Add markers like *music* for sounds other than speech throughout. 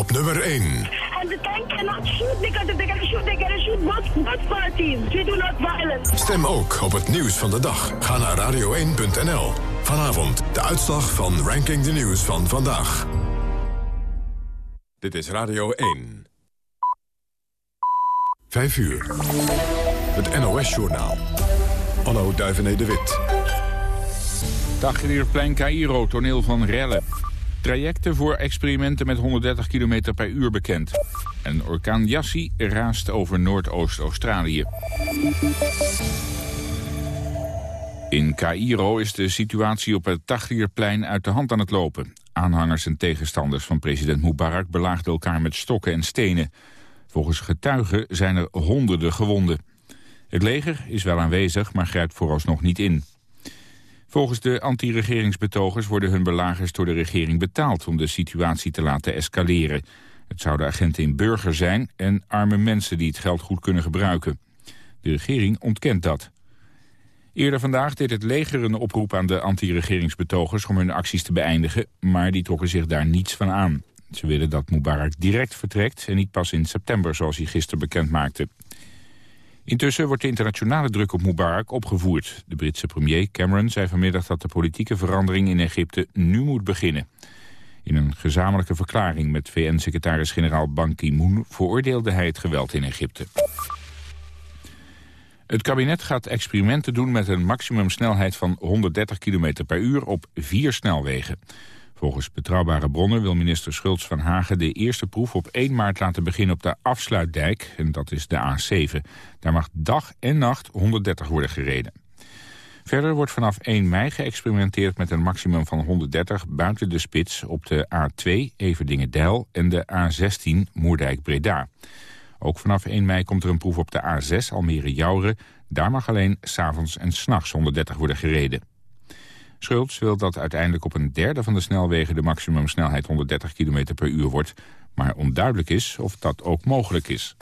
Op nummer 1. And the tank cannot shoot because if they can shoot, they can shoot both, both parties. We do not violence. Stem ook op het nieuws van de dag. Ga naar radio1.nl. Vanavond de uitslag van Ranking the News van vandaag. Dit is Radio 1. 5 uur. Het NOS-journaal. Anno Duivené de Wit. Tahrirplein Cairo, toneel van rellen. Trajecten voor experimenten met 130 km per uur bekend. En orkaan Yassi raast over Noordoost-Australië. In Cairo is de situatie op het Tahrirplein uit de hand aan het lopen. Aanhangers en tegenstanders van president Mubarak belaagden elkaar met stokken en stenen. Volgens getuigen zijn er honderden gewonden. Het leger is wel aanwezig, maar grijpt vooralsnog niet in. Volgens de anti-regeringsbetogers worden hun belagers door de regering betaald om de situatie te laten escaleren. Het zouden agenten in burger zijn en arme mensen die het geld goed kunnen gebruiken. De regering ontkent dat. Eerder vandaag deed het leger een oproep aan de anti-regeringsbetogers om hun acties te beëindigen, maar die trokken zich daar niets van aan. Ze willen dat Mubarak direct vertrekt en niet pas in september zoals hij gisteren bekend maakte. Intussen wordt de internationale druk op Mubarak opgevoerd. De Britse premier Cameron zei vanmiddag dat de politieke verandering in Egypte nu moet beginnen. In een gezamenlijke verklaring met VN-secretaris-generaal Ban Ki-moon veroordeelde hij het geweld in Egypte. Het kabinet gaat experimenten doen met een maximumsnelheid van 130 km per uur op vier snelwegen. Volgens betrouwbare bronnen wil minister Schultz van Hagen de eerste proef op 1 maart laten beginnen op de afsluitdijk, en dat is de A7. Daar mag dag en nacht 130 worden gereden. Verder wordt vanaf 1 mei geëxperimenteerd met een maximum van 130 buiten de spits op de A2 Everdingen-Dijl en de A16 Moerdijk-Breda. Ook vanaf 1 mei komt er een proef op de A6 Almere-Jouren. Daar mag alleen s'avonds en s'nachts 130 worden gereden. Schultz wil dat uiteindelijk op een derde van de snelwegen de maximumsnelheid 130 km per uur wordt. Maar onduidelijk is of dat ook mogelijk is.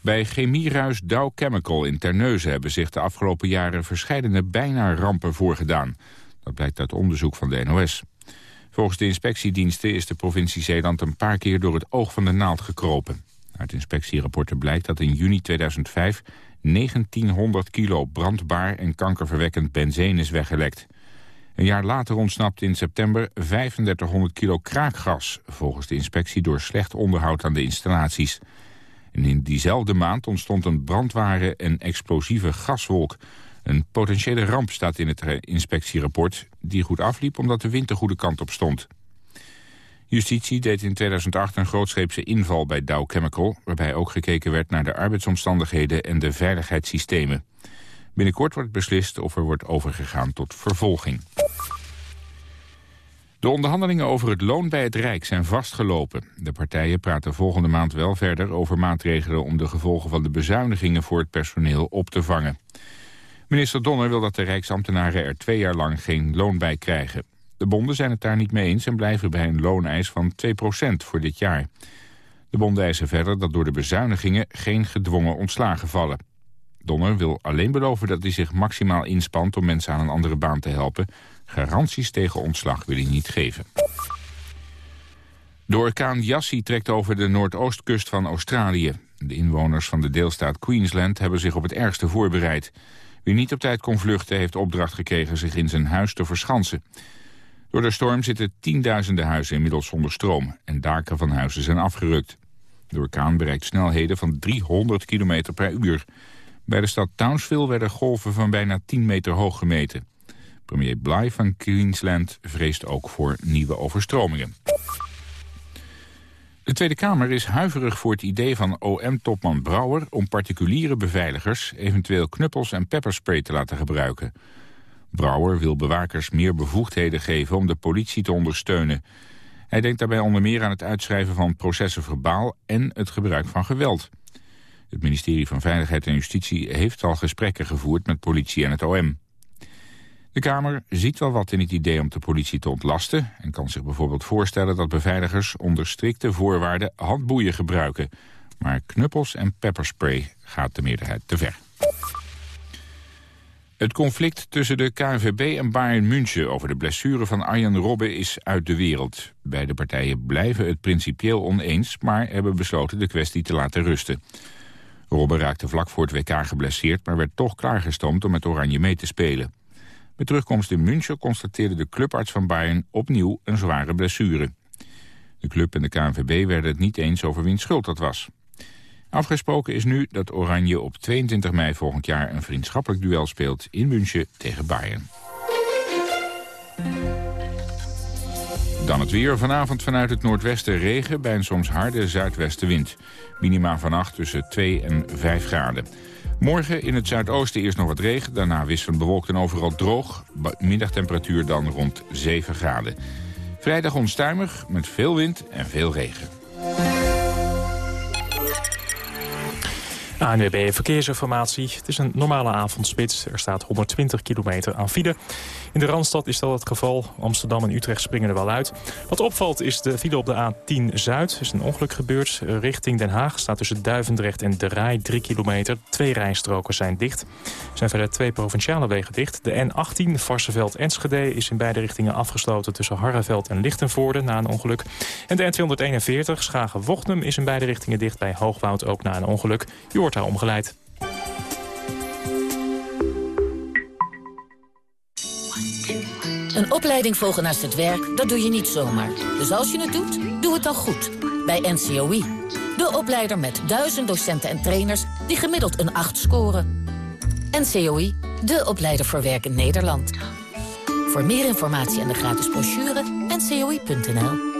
Bij chemieruis Dow Chemical in Terneuzen hebben zich de afgelopen jaren verscheidene bijna rampen voorgedaan. Dat blijkt uit onderzoek van de NOS. Volgens de inspectiediensten is de provincie Zeeland een paar keer door het oog van de naald gekropen. Uit inspectierapporten blijkt dat in juni 2005 1900 kilo brandbaar en kankerverwekkend benzine is weggelekt. Een jaar later ontsnapt in september 3500 kilo kraakgas... volgens de inspectie door slecht onderhoud aan de installaties. En in diezelfde maand ontstond een brandware en explosieve gaswolk. Een potentiële ramp staat in het inspectierapport... die goed afliep omdat de wind de goede kant op stond. Justitie deed in 2008 een grootscheepse inval bij Dow Chemical... waarbij ook gekeken werd naar de arbeidsomstandigheden en de veiligheidssystemen. Binnenkort wordt beslist of er wordt overgegaan tot vervolging. De onderhandelingen over het loon bij het Rijk zijn vastgelopen. De partijen praten volgende maand wel verder over maatregelen... om de gevolgen van de bezuinigingen voor het personeel op te vangen. Minister Donner wil dat de Rijksambtenaren er twee jaar lang geen loon bij krijgen. De bonden zijn het daar niet mee eens en blijven bij een looneis van 2% voor dit jaar. De bonden eisen verder dat door de bezuinigingen geen gedwongen ontslagen vallen. Donner wil alleen beloven dat hij zich maximaal inspant om mensen aan een andere baan te helpen. Garanties tegen ontslag wil hij niet geven. De orkaan Yassi trekt over de noordoostkust van Australië. De inwoners van de deelstaat Queensland hebben zich op het ergste voorbereid. Wie niet op tijd kon vluchten heeft opdracht gekregen zich in zijn huis te verschansen. Door de storm zitten tienduizenden huizen inmiddels zonder stroom... en daken van huizen zijn afgerukt. De orkaan bereikt snelheden van 300 km per uur. Bij de stad Townsville werden golven van bijna 10 meter hoog gemeten. Premier Bly van Queensland vreest ook voor nieuwe overstromingen. De Tweede Kamer is huiverig voor het idee van OM-topman Brouwer... om particuliere beveiligers eventueel knuppels en pepperspray te laten gebruiken. Brouwer wil bewakers meer bevoegdheden geven om de politie te ondersteunen. Hij denkt daarbij onder meer aan het uitschrijven van processen verbaal en het gebruik van geweld. Het ministerie van Veiligheid en Justitie heeft al gesprekken gevoerd met politie en het OM. De Kamer ziet wel wat in het idee om de politie te ontlasten... en kan zich bijvoorbeeld voorstellen dat beveiligers onder strikte voorwaarden handboeien gebruiken. Maar knuppels en pepperspray gaat de meerderheid te ver. Het conflict tussen de KNVB en Bayern München over de blessure van Arjen Robben is uit de wereld. Beide partijen blijven het principieel oneens, maar hebben besloten de kwestie te laten rusten. Robben raakte vlak voor het WK geblesseerd, maar werd toch klaargestoomd om met Oranje mee te spelen. Met terugkomst in München constateerde de clubarts van Bayern opnieuw een zware blessure. De club en de KNVB werden het niet eens over wiens schuld dat was. Afgesproken is nu dat Oranje op 22 mei volgend jaar een vriendschappelijk duel speelt in München tegen Bayern. Dan het weer. Vanavond vanuit het noordwesten regen bij een soms harde zuidwestenwind. Minima vannacht tussen 2 en 5 graden. Morgen in het zuidoosten eerst nog wat regen, daarna wisselend bewolkt en overal droog. Middagtemperatuur dan rond 7 graden. Vrijdag onstuimig met veel wind en veel regen. ANWB Verkeersinformatie. Het is een normale avondspits. Er staat 120 kilometer aan file. In de Randstad is dat het geval. Amsterdam en Utrecht springen er wel uit. Wat opvalt is de file op de A10 Zuid. Er is een ongeluk gebeurd. Richting Den Haag staat tussen Duivendrecht en De Rij 3 kilometer. Twee rijstroken zijn dicht. Er zijn verder twee provinciale wegen dicht. De N18 Varsenveld-Enschede is in beide richtingen afgesloten... tussen Harreveld en Lichtenvoorde na een ongeluk. En de N241 Schagen-Wochnum is in beide richtingen dicht... bij Hoogwoud ook na een ongeluk. Daar omgeleid. Een opleiding volgen naast het werk, dat doe je niet zomaar. Dus als je het doet, doe het dan goed. Bij NCOI. De opleider met duizend docenten en trainers die gemiddeld een 8 scoren. NCOI, de opleider voor werk in Nederland. Voor meer informatie en de gratis brochure, ncoi.nl.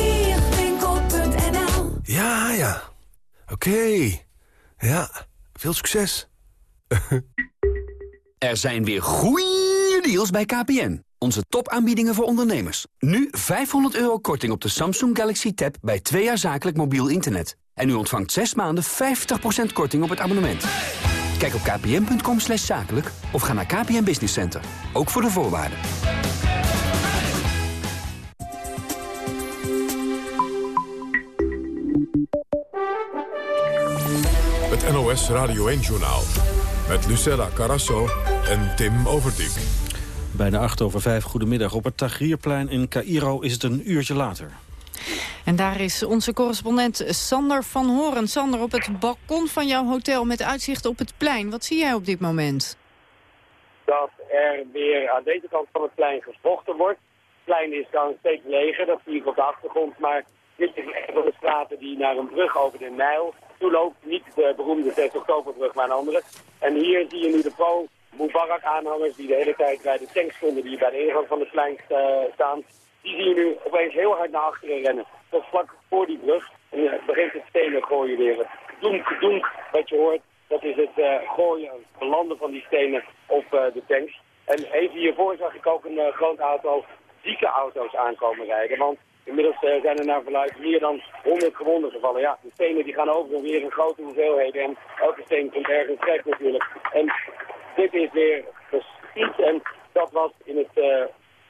Ja, ja. Oké. Ja, veel succes. *laughs* er zijn weer goeie deals bij KPN. Onze topaanbiedingen voor ondernemers. Nu 500 euro korting op de Samsung Galaxy Tab bij twee jaar zakelijk mobiel internet. En u ontvangt 6 maanden 50% korting op het abonnement. Kijk op kpn.com zakelijk of ga naar KPN Business Center. Ook voor de voorwaarden. NOS Radio 1-journaal. Met Lucella Carasso en Tim Overdijk. Bijna acht over vijf, goedemiddag. Op het Tahrirplein in Cairo is het een uurtje later. En daar is onze correspondent Sander van Horen. Sander, op het balkon van jouw hotel met uitzicht op het plein. Wat zie jij op dit moment? Dat er weer aan deze kant van het plein gevochten wordt. Het plein is dan steeds leger, dat zie ik op de achtergrond. Maar dit is een van de straten die naar een brug over de Nijl toeloopt. Niet de beroemde 6 oktoberbrug, maar een andere. En hier zie je nu de pro-Mubarak-aanhangers die de hele tijd bij de tanks stonden die bij de ingang van het plein uh, staan. Die zie je nu opeens heel hard naar achteren rennen. Tot vlak voor die brug. En je begint het stenen gooien weer. Het doenk, wat je hoort, dat is het uh, gooien, het belanden van die stenen op de tanks. En even hiervoor zag ik ook een groot aantal zieke auto's aankomen rijden. Want inmiddels zijn er naar verluid meer dan 100 gewonden gevallen. Ja, de stenen die gaan over en weer in grote hoeveelheden. En elke steen komt ergens terecht natuurlijk. En dit is weer geschiet. En dat was in het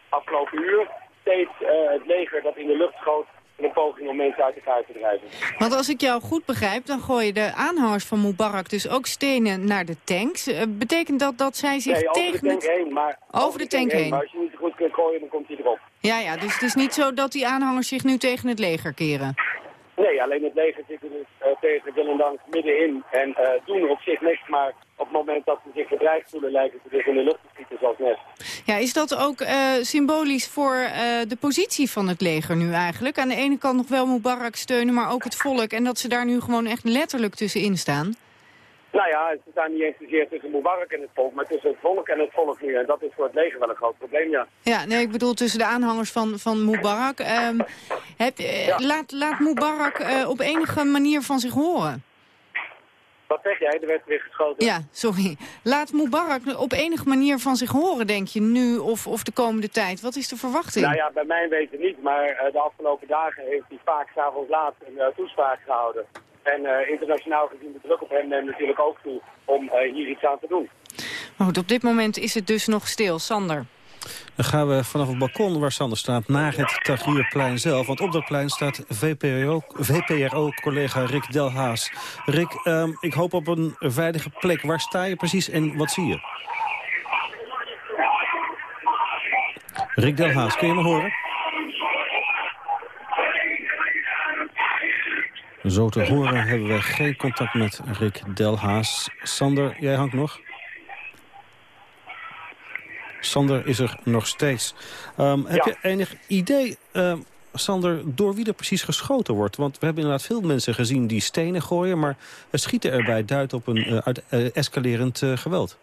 afgelopen uur steeds het leger dat in de lucht schoot in een poging om mensen uit elkaar te drijven. Want als ik jou goed begrijp, dan gooien de aanhangers van Mubarak dus ook stenen naar de tanks. Uh, betekent dat dat zij zich nee, over tegen... de tank heen, maar over, over de, de tank, tank heen. Maar als je niet goed kunt gooien, dan komt. Ja, ja, dus het is niet zo dat die aanhangers zich nu tegen het leger keren. Nee, alleen het leger zit er dus uh, tegen wil en dank middenin en uh, doen er op zich niks, maar op het moment dat ze zich bedreigd voelen lijken ze dus in de lucht te schieten zoals net. Ja, is dat ook uh, symbolisch voor de positie van het leger nu eigenlijk? Aan de ene kant nog wel Mubarak steunen, maar ook het volk en dat ze daar nu gewoon echt letterlijk tussenin staan? Nou ja, ze staan niet eens zozeer tussen Mubarak en het volk, maar tussen het volk en het volk nu. En dat is voor het leger wel een groot probleem, ja. Ja, nee, ik bedoel tussen de aanhangers van, van Mubarak. Um, heb, ja. laat, laat Mubarak uh, op enige manier van zich horen? Wat zeg jij? Er werd weer geschoten. Ja, sorry. Laat Mubarak op enige manier van zich horen, denk je, nu of, of de komende tijd? Wat is de verwachting? Nou ja, bij mij weten niet, maar uh, de afgelopen dagen heeft hij vaak s'avonds laat een uh, toespraak gehouden. En uh, internationaal gezien de druk op hem neemt natuurlijk ook toe om hier iets aan te doen. Maar goed, op dit moment is het dus nog stil. Sander. Dan gaan we vanaf het balkon waar Sander staat naar het Tagierplein zelf. Want op dat plein staat VPRO-collega Rick Delhaas. Rick, um, ik hoop op een veilige plek. Waar sta je precies en wat zie je? Rick Delhaas, kun je me horen? Zo te horen hebben we geen contact met Rick Delhaas. Sander, jij hangt nog? Sander is er nog steeds. Um, heb je enig idee, um, Sander, door wie er precies geschoten wordt? Want we hebben inderdaad veel mensen gezien die stenen gooien... maar het schieten erbij duidt op een uh, uit, uh, escalerend uh, geweld.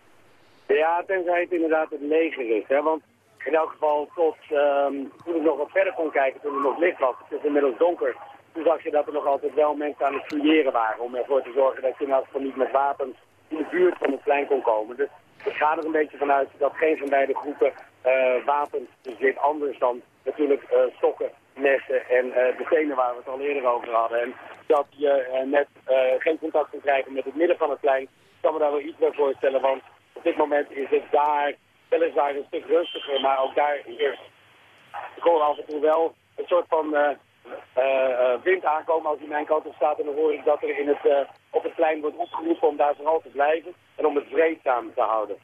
Ja, tenzij het inderdaad het leger is. Hè? Want in elk geval tot um, toen ik nog wat verder kon kijken, toen het nog licht was... het is inmiddels donker... toen zag je dat er nog altijd wel mensen aan het fouilleren waren... om ervoor te zorgen dat je in elk niet met wapens in de buurt van het plein kon komen. Dus ik ga er een beetje vanuit dat geen van beide groepen uh, wapens zit. Anders dan natuurlijk uh, stokken, messen en uh, de waar we het al eerder over hadden. En dat je net geen contact kan krijgen met het midden van het plein, kan me daar wel iets bij voorstellen. Want op dit moment is het daar weliswaar een stuk rustiger, maar ook daar. Ik hoor af en toe wel een soort van wind aankomen als hij mijn kant op staat. En dan hoor ik dat er in het, op het plein wordt opgeroepen om daar vooral te blijven en om het vreedzaam te houden.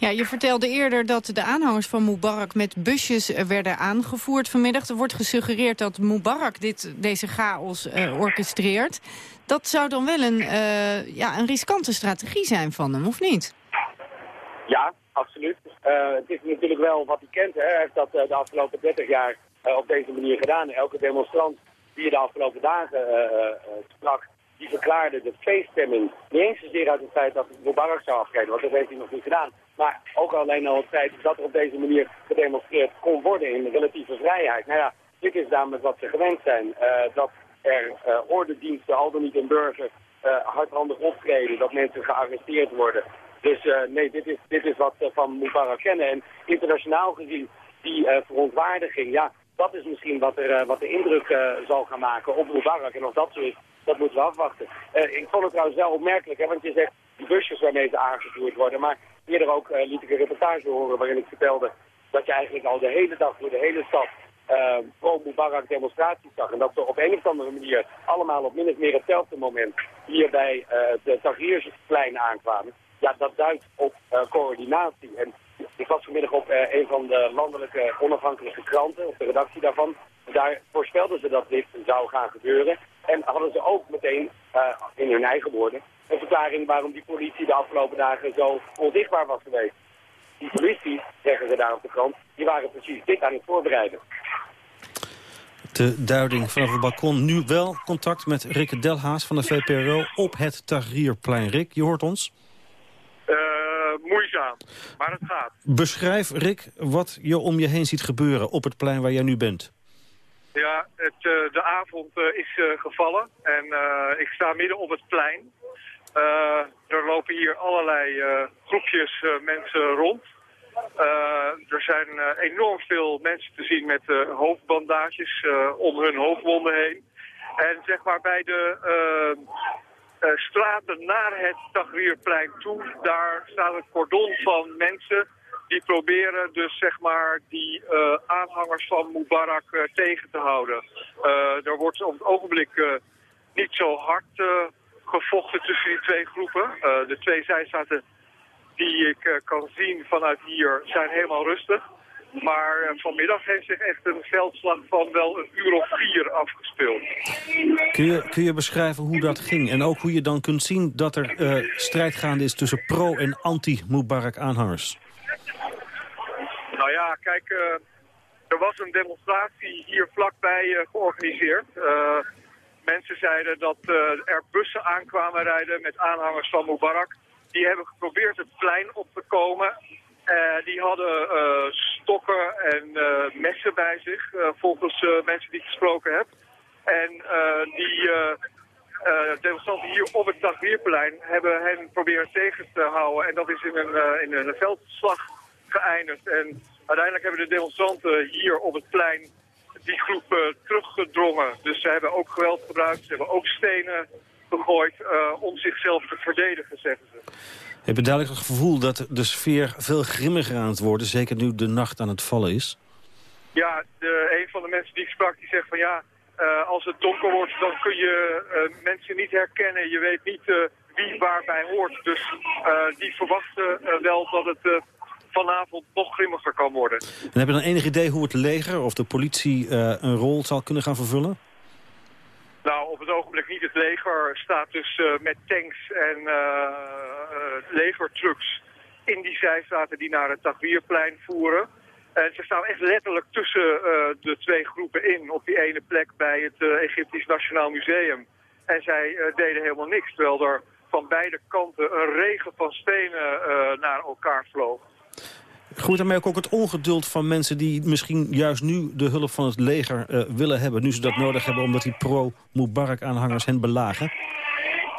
Ja, je vertelde eerder dat de aanhangers van Mubarak met busjes werden aangevoerd vanmiddag. Er wordt gesuggereerd dat Mubarak dit, deze chaos uh, orchestreert. Dat zou dan wel een, uh, ja, een riskante strategie zijn van hem, of niet? Ja, absoluut. Uh, het is natuurlijk wel wat hij kent. Hè. Hij heeft dat de afgelopen 30 jaar op deze manier gedaan. Elke demonstrant die je de afgelopen dagen sprak, die verklaarde de feeststemming niet eens zozeer uit het feit dat Mubarak zou aftreden, want dat heeft hij nog niet gedaan. Maar ook alleen al het feit dat er op deze manier gedemonstreerd kon worden in relatieve vrijheid. Nou ja, dit is namelijk wat ze gewend zijn. Dat er uh, ordendiensten, al dan niet in burger, hardhandig optreden, dat mensen gearresteerd worden. Dus nee, dit is, dit is wat we van Mubarak kennen. En internationaal gezien, die verontwaardiging, ja, dat is misschien wat er, wat de indruk zal gaan maken op Mubarak. En of dat zo is, dat moeten we afwachten. Uh, ik vond het trouwens wel opmerkelijk, hè, want je zegt die busjes waarmee ze aangevoerd worden. Maar eerder ook liet ik een reportage horen waarin ik vertelde dat je eigenlijk al de hele dag door de hele stad pro-Mubarak demonstraties zag. En dat ze op een of andere manier allemaal op min of meer hetzelfde moment hier bij uh, de Tahrirplein aankwamen. Ja, dat duidt op coördinatie. En ik was vanmiddag op uh, een van de landelijke onafhankelijke kranten, op de redactie daarvan. Daar voorspelden ze dat dit zou gaan gebeuren. En hadden ze ook meteen, uh, in hun eigen woorden, een verklaring waarom die politie de afgelopen dagen zo onzichtbaar was geweest. Die politie, zeggen ze daar op de krant, die waren precies dit aan het voorbereiden. De duiding vanaf het balkon. Nu wel contact met Rick Delhaas van de VPRO op het Tahrirplein. Rick, je hoort ons? Maar het gaat. Beschrijf, Rick, wat je om je heen ziet gebeuren op het plein waar jij nu bent. Ja, het, uh, de avond uh, is uh, gevallen en ik sta midden op het plein. er lopen hier allerlei groepjes mensen rond. er zijn enorm veel mensen te zien met hoofdbandages om hun hoofdwonden heen. En zeg maar bij de straten naar het Tahrirplein toe, daar staat een cordon van mensen die proberen dus zeg maar die uh, aanhangers van Mubarak uh, tegen te houden. Er wordt op het ogenblik niet zo hard gevochten tussen die twee groepen. de twee zijstaten die ik kan zien vanuit hier zijn helemaal rustig. Maar vanmiddag heeft zich echt een veldslag van wel een uur of vier afgespeeld. Kun je, kun je beschrijven hoe dat ging? En ook hoe je dan kunt zien dat er strijd gaande is tussen pro- en anti-Mubarak aanhangers? Nou ja, kijk, uh, er was een demonstratie hier vlakbij uh, georganiseerd. Uh, mensen zeiden dat er bussen aankwamen rijden met aanhangers van Mubarak. Die hebben geprobeerd het plein op te komen. Die hadden stokken en messen bij zich, volgens mensen die ik gesproken heb. En die demonstranten hier op het Tahrirplein hebben hen proberen tegen te houden. En dat is in een, in een veldslag geëindigd. En uiteindelijk hebben de demonstranten hier op het plein die groep teruggedrongen. Dus ze hebben ook geweld gebruikt, ze hebben ook stenen gegooid om zichzelf te verdedigen, zeggen ze. Heb je duidelijk het gevoel dat de sfeer veel grimmiger aan het worden... zeker nu de nacht aan het vallen is? Ja, de, een van de mensen die ik sprak, die zegt van ja... Uh, als het donker wordt, dan kun je uh, mensen niet herkennen. Je weet niet uh, wie waarbij hoort. Dus die verwachten wel dat het vanavond nog grimmiger kan worden. En heb je dan enig idee hoe het leger of de politie een rol zal kunnen gaan vervullen? Nou, op het ogenblik niet. Het leger staat dus uh, met tanks en uh, uh, legertrucks in die zijstraten die naar het Tahrirplein voeren. En ze staan echt letterlijk tussen de twee groepen in op die ene plek bij het Egyptisch Nationaal Museum. En zij deden helemaal niks, terwijl er van beide kanten een regen van stenen naar elkaar vloog. Groeit daarmee ook het ongeduld van mensen die misschien juist nu de hulp van het leger uh, willen hebben... nu ze dat nodig hebben omdat die pro-Mubarak-aanhangers hen belagen?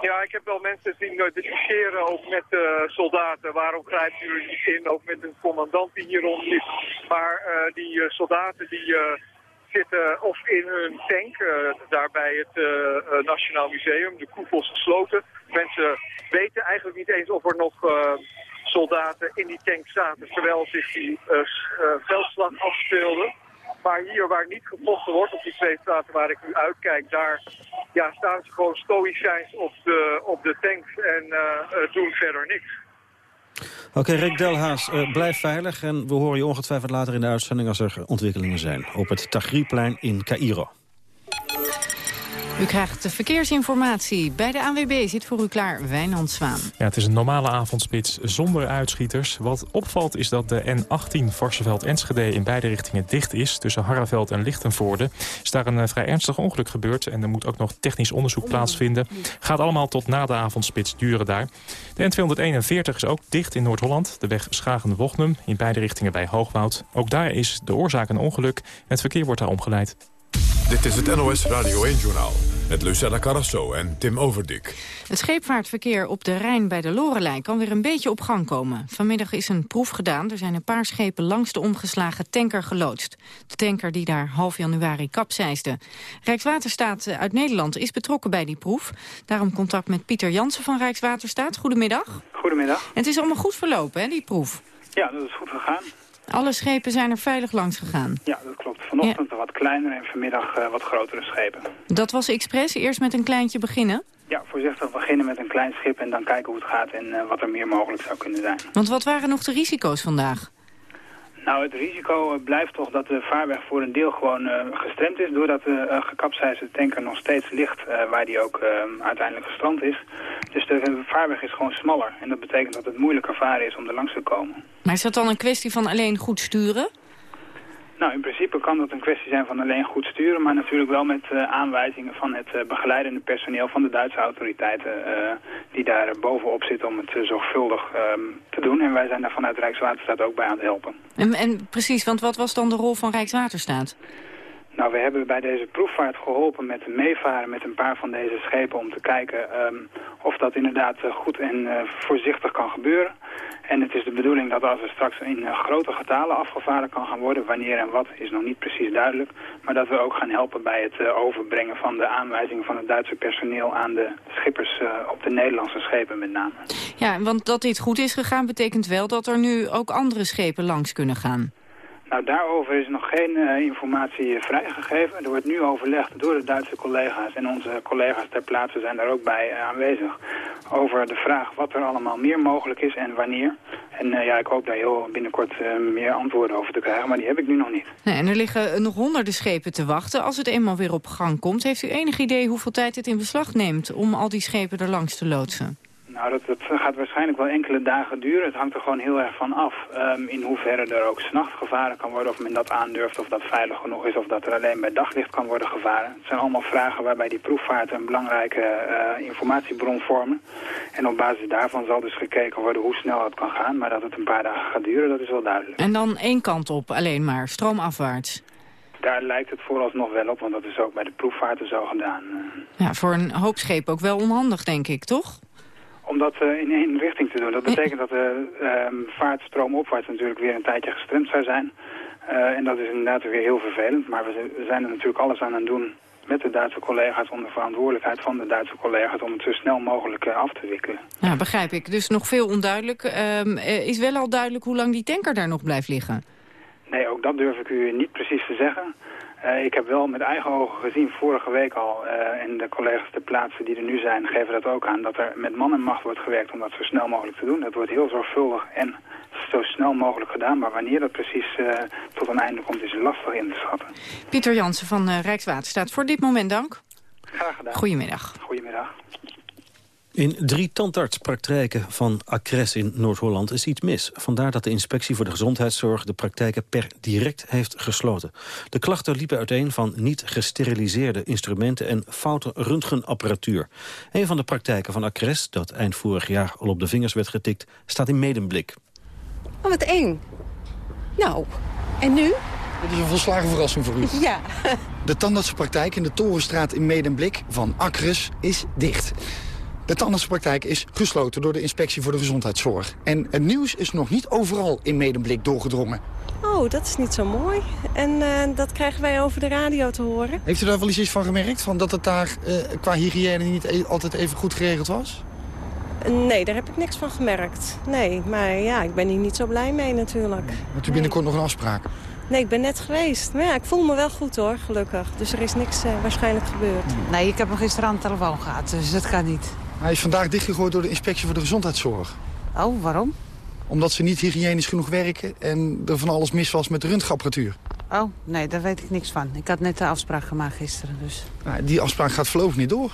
Ja, ik heb wel mensen zien uh, discussiëren ook met uh, soldaten. Waarom grijpen jullie niet in? Ook met een commandant die hier rondliep. Maar die soldaten die zitten of in hun tank, daar bij het Nationaal Museum. De koepel is gesloten. Mensen weten eigenlijk niet eens of er nog soldaten in die tank zaten terwijl zich die uh, veldslag afspeelde. Maar hier waar niet gevochten wordt, op die twee straten waar ik nu uitkijk, daar ja, staan ze gewoon stoïcijns op de, op de tanks en uh, doen verder niks. Oké, Rick Delhaas, blijf veilig en we horen je ongetwijfeld later in de uitzending als er ontwikkelingen zijn op het Tagriplein in Cairo. U krijgt de verkeersinformatie. Bij de ANWB zit voor u klaar Wijnand Zwaan. Ja, het is een normale avondspits zonder uitschieters. Wat opvalt is dat de N18 Varsenveld-Enschede in beide richtingen dicht is. Tussen Harreveld en Lichtenvoorde is daar een uh, vrij ernstig ongeluk gebeurd. En er moet ook nog technisch onderzoek plaatsvinden. Gaat allemaal tot na de avondspits duren daar. De N241 is ook dicht in Noord-Holland. De weg Schagen-Wochnum in beide richtingen bij Hoogwoud. Ook daar is de oorzaak een ongeluk. Het verkeer wordt daar omgeleid. Dit is het NOS Radio 1-journaal met Lucella Carrasso en Tim Overdik. Het scheepvaartverkeer op de Rijn bij de Lorelei kan weer een beetje op gang komen. Vanmiddag is een proef gedaan. Er zijn een paar schepen langs de omgeslagen tanker geloodst. De tanker die daar half januari kapseisde. Rijkswaterstaat uit Nederland is betrokken bij die proef. Daarom contact met Pieter Jansen van Rijkswaterstaat. Goedemiddag. Goedemiddag. En het is allemaal goed verlopen, hè, die proef? Ja, dat is goed gegaan. Alle schepen zijn er veilig langs gegaan? Ja, dat klopt. Vanochtend ja. wat kleinere en vanmiddag uh, wat grotere schepen. Dat was expres? Eerst met een kleintje beginnen? Ja, voorzichtig beginnen met een klein schip en dan kijken hoe het gaat en uh, wat er meer mogelijk zou kunnen zijn. Want wat waren nog de risico's vandaag? Nou, het risico eh, blijft toch dat de vaarweg voor een deel gewoon uh, gestremd is... doordat de uh, gekapseisde tanker nog steeds ligt waar die ook uiteindelijk gestrand is. Dus de vaarweg is gewoon smaller. En dat betekent dat het moeilijker varen is om er langs te komen. Maar is dat dan een kwestie van alleen goed sturen? Nou, in principe kan dat een kwestie zijn van alleen goed sturen... maar natuurlijk wel met uh, aanwijzingen van het uh, begeleidende personeel van de Duitse autoriteiten... Uh, die daar bovenop zitten om het zorgvuldig ehm, te doen. En wij zijn daar vanuit Rijkswaterstaat ook bij aan het helpen. En, en precies, want wat was dan de rol van Rijkswaterstaat? Nou, we hebben bij deze proefvaart geholpen met meevaren met een paar van deze schepen... om te kijken um, of dat inderdaad goed en voorzichtig kan gebeuren. En het is de bedoeling dat als er straks in uh, grote getalen afgevaren kan gaan worden, wanneer en wat is nog niet precies duidelijk, maar dat we ook gaan helpen bij het overbrengen van de aanwijzingen van het Duitse personeel aan de schippers op de Nederlandse schepen met name. Ja, want dat dit goed is gegaan betekent wel dat er nu ook andere schepen langs kunnen gaan. Nou, daarover is nog geen uh, informatie vrijgegeven. Er wordt nu overlegd door de Duitse collega's en onze collega's ter plaatse zijn daar ook bij uh, aanwezig over de vraag wat er allemaal meer mogelijk is en wanneer. En uh, ja, ik hoop daar heel binnenkort meer antwoorden over te krijgen, maar die heb ik nu nog niet. Nee, en er liggen nog honderden schepen te wachten. Als het eenmaal weer op gang komt, heeft u enig idee hoeveel tijd het in beslag neemt om al die schepen er langs te loodsen? Nou, dat, dat, gaat waarschijnlijk wel enkele dagen duren. Het hangt er gewoon heel erg van af um, in hoeverre er ook s'nachts gevaren kan worden. Of men dat aandurft, of dat veilig genoeg is, of dat er alleen bij daglicht kan worden gevaren. Het zijn allemaal vragen waarbij die proefvaarten een belangrijke uh, informatiebron vormen. En op basis daarvan zal dus gekeken worden hoe snel het kan gaan. Maar dat het een paar dagen gaat duren, dat is wel duidelijk. En dan één kant op alleen maar, stroomafwaarts? Daar lijkt het vooralsnog wel op, want dat is ook bij de proefvaarten zo gedaan. Ja, voor een hoop schepen ook wel onhandig, denk ik, toch? Om dat uh, in één richting te doen. Dat betekent dat de uh, vaart stroomopwaarts natuurlijk weer een tijdje gestremd zou zijn. Uh, en dat is inderdaad weer heel vervelend. Maar we zijn er natuurlijk alles aan aan het doen met de Duitse collega's... om de verantwoordelijkheid van de Duitse collega's... om het zo snel mogelijk uh, af te wikkelen. Ja, begrijp ik. Dus nog veel onduidelijk. Uh, is wel al duidelijk hoe lang die tanker daar nog blijft liggen? Nee, ook dat durf ik u niet precies te zeggen. Uh, ik heb wel met eigen ogen gezien vorige week al, uh, en de collega's ter plaatse die er nu zijn geven dat ook aan, dat er met man en macht wordt gewerkt om dat zo snel mogelijk te doen. Dat wordt heel zorgvuldig en zo snel mogelijk gedaan, maar wanneer dat precies uh, tot een einde komt is lastig in te schatten. Pieter Jansen van Rijkswaterstaat, voor dit moment dank. Graag gedaan. Goedemiddag. Goedemiddag. In drie tandartspraktijken van Acres in Noord-Holland is iets mis. Vandaar dat de inspectie voor de gezondheidszorg de praktijken per direct heeft gesloten. De klachten liepen uiteen van niet gesteriliseerde instrumenten en foute röntgenapparatuur. Een van de praktijken van Acres, dat eind vorig jaar al op de vingers werd getikt, staat in medemblik. Oh, wat eng. Nou, en nu? Dit is een volslagen verrassing voor u. Ja. De tandartspraktijk in de Torenstraat in Medemblik van Acres is dicht. De tandartspraktijk is gesloten door de Inspectie voor de Gezondheidszorg. En het nieuws is nog niet overal in Medemblik doorgedrongen. Oh, dat is niet zo mooi. En uh, dat krijgen wij over de radio te horen. Heeft u daar wel eens iets van gemerkt? Van dat het daar uh, qua hygiëne niet e altijd even goed geregeld was? Nee, daar heb ik niks van gemerkt. Nee, maar ja, ik ben hier niet zo blij mee natuurlijk. Want u binnenkort nog een afspraak? Nee, ik ben net geweest. Maar ja, ik voel me wel goed hoor, gelukkig. Dus er is niks uh, waarschijnlijk gebeurd. Nee, ik heb hem gisteren aan de telefoon gehad, dus dat kan niet. Hij is vandaag dichtgegooid door de Inspectie voor de Gezondheidszorg. Oh, waarom? Omdat ze niet hygiënisch genoeg werken en er van alles mis was met de röntgenapparatuur. Oh, nee, daar weet ik niks van. Ik had net de afspraak gemaakt gisteren, dus... Nou, die afspraak gaat voorlopig niet door.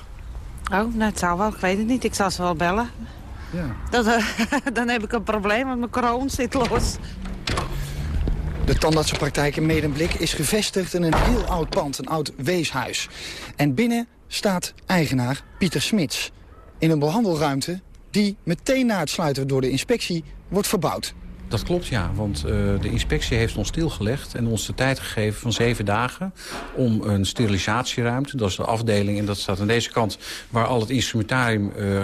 Oh, nou, het zou wel. Ik weet het niet. Ik zal ze wel bellen. Ja. Dat, uh, *laughs* dan heb ik een probleem, want mijn kroon zit los. De tandartsenpraktijk in Medemblik is gevestigd in een heel oud pand, een oud weeshuis. En binnen staat eigenaar Pieter Smits in een behandelruimte die meteen na het sluiten door de inspectie wordt verbouwd. Dat klopt, ja. Want uh, de inspectie heeft ons stilgelegd en ons de tijd gegeven van zeven dagen... om een sterilisatieruimte, dat is de afdeling... en dat staat aan deze kant waar al het instrumentarium uh,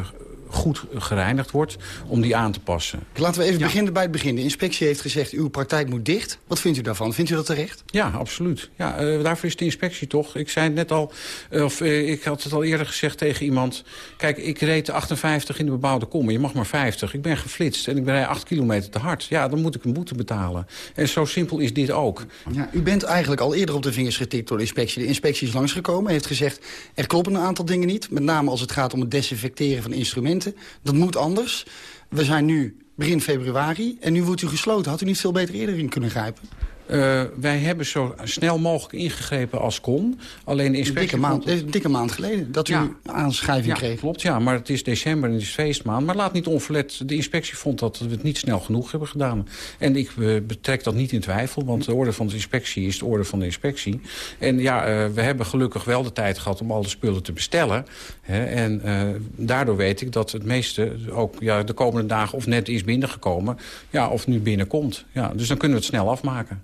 goed gereinigd wordt, om die aan te passen. Laten we even ja. beginnen bij het begin. De inspectie heeft gezegd, uw praktijk moet dicht. Wat vindt u daarvan? Vindt u dat terecht? Ja, absoluut. Ja, uh, daarvoor is de inspectie toch. Ik zei het net al, uh, of uh, ik had het al eerder gezegd tegen iemand... kijk, ik reed 58 in de bebouwde kom, je mag maar 50. Ik ben geflitst en ik ben 8 kilometer te hard. Ja, dan moet ik een boete betalen. En zo simpel is dit ook. Ja, u bent eigenlijk al eerder op de vingers getikt door de inspectie. De inspectie is langsgekomen, heeft gezegd... er kloppen een aantal dingen niet. Met name als het gaat om het desinfecteren van instrumenten. Dat moet anders. We zijn nu begin februari en nu wordt u gesloten. Had u niet veel beter eerder in kunnen grijpen? Uh, wij hebben zo snel mogelijk ingegrepen als kon. Alleen de inspectie... Een dikke maand, een dikke maand geleden dat u ja. aanschrijving ja, kreeg. klopt, ja. Maar het is december en het is feestmaand. Maar laat niet onverlet, de inspectie vond dat we het niet snel genoeg hebben gedaan. En ik uh, betrek dat niet in twijfel, want de orde van de inspectie is de orde van de inspectie. En ja, uh, we hebben gelukkig wel de tijd gehad om alle spullen te bestellen. Hè, en daardoor weet ik dat het meeste ook ja, de komende dagen of net is binnengekomen... Ja, of nu binnenkomt. Ja, dus dan kunnen we het snel afmaken.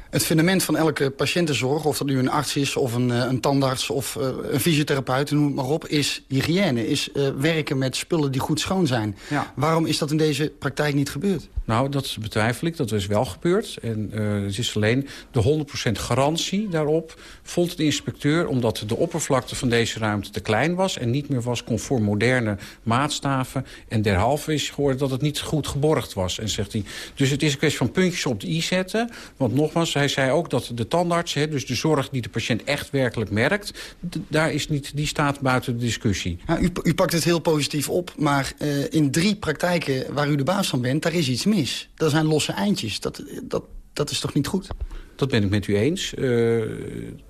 Het fundament van elke patiëntenzorg, of dat nu een arts is... of een, een tandarts of uh, een fysiotherapeut, noem het maar op... is hygiëne, is uh, werken met spullen die goed schoon zijn. Ja. Waarom is dat in deze praktijk niet gebeurd? Nou, dat betwijfel ik. Dat is wel gebeurd. En uh, het is alleen de 100% garantie daarop vond de inspecteur... omdat de oppervlakte van deze ruimte te klein was... en niet meer was conform moderne maatstaven. En derhalve is geworden dat het niet goed geborgd was. En zegt hij, dus het is een kwestie van puntjes op de i zetten. Want nogmaals, hij zei ook dat de tandarts... Hè, dus de zorg die de patiënt echt werkelijk merkt... daar is niet, die staat buiten de discussie. Ja, u, u pakt het heel positief op, maar uh, in drie praktijken waar u de baas van bent... daar is iets mis. Dat zijn losse eindjes. Dat, dat, dat is toch niet goed? Dat ben ik met u eens. Uh,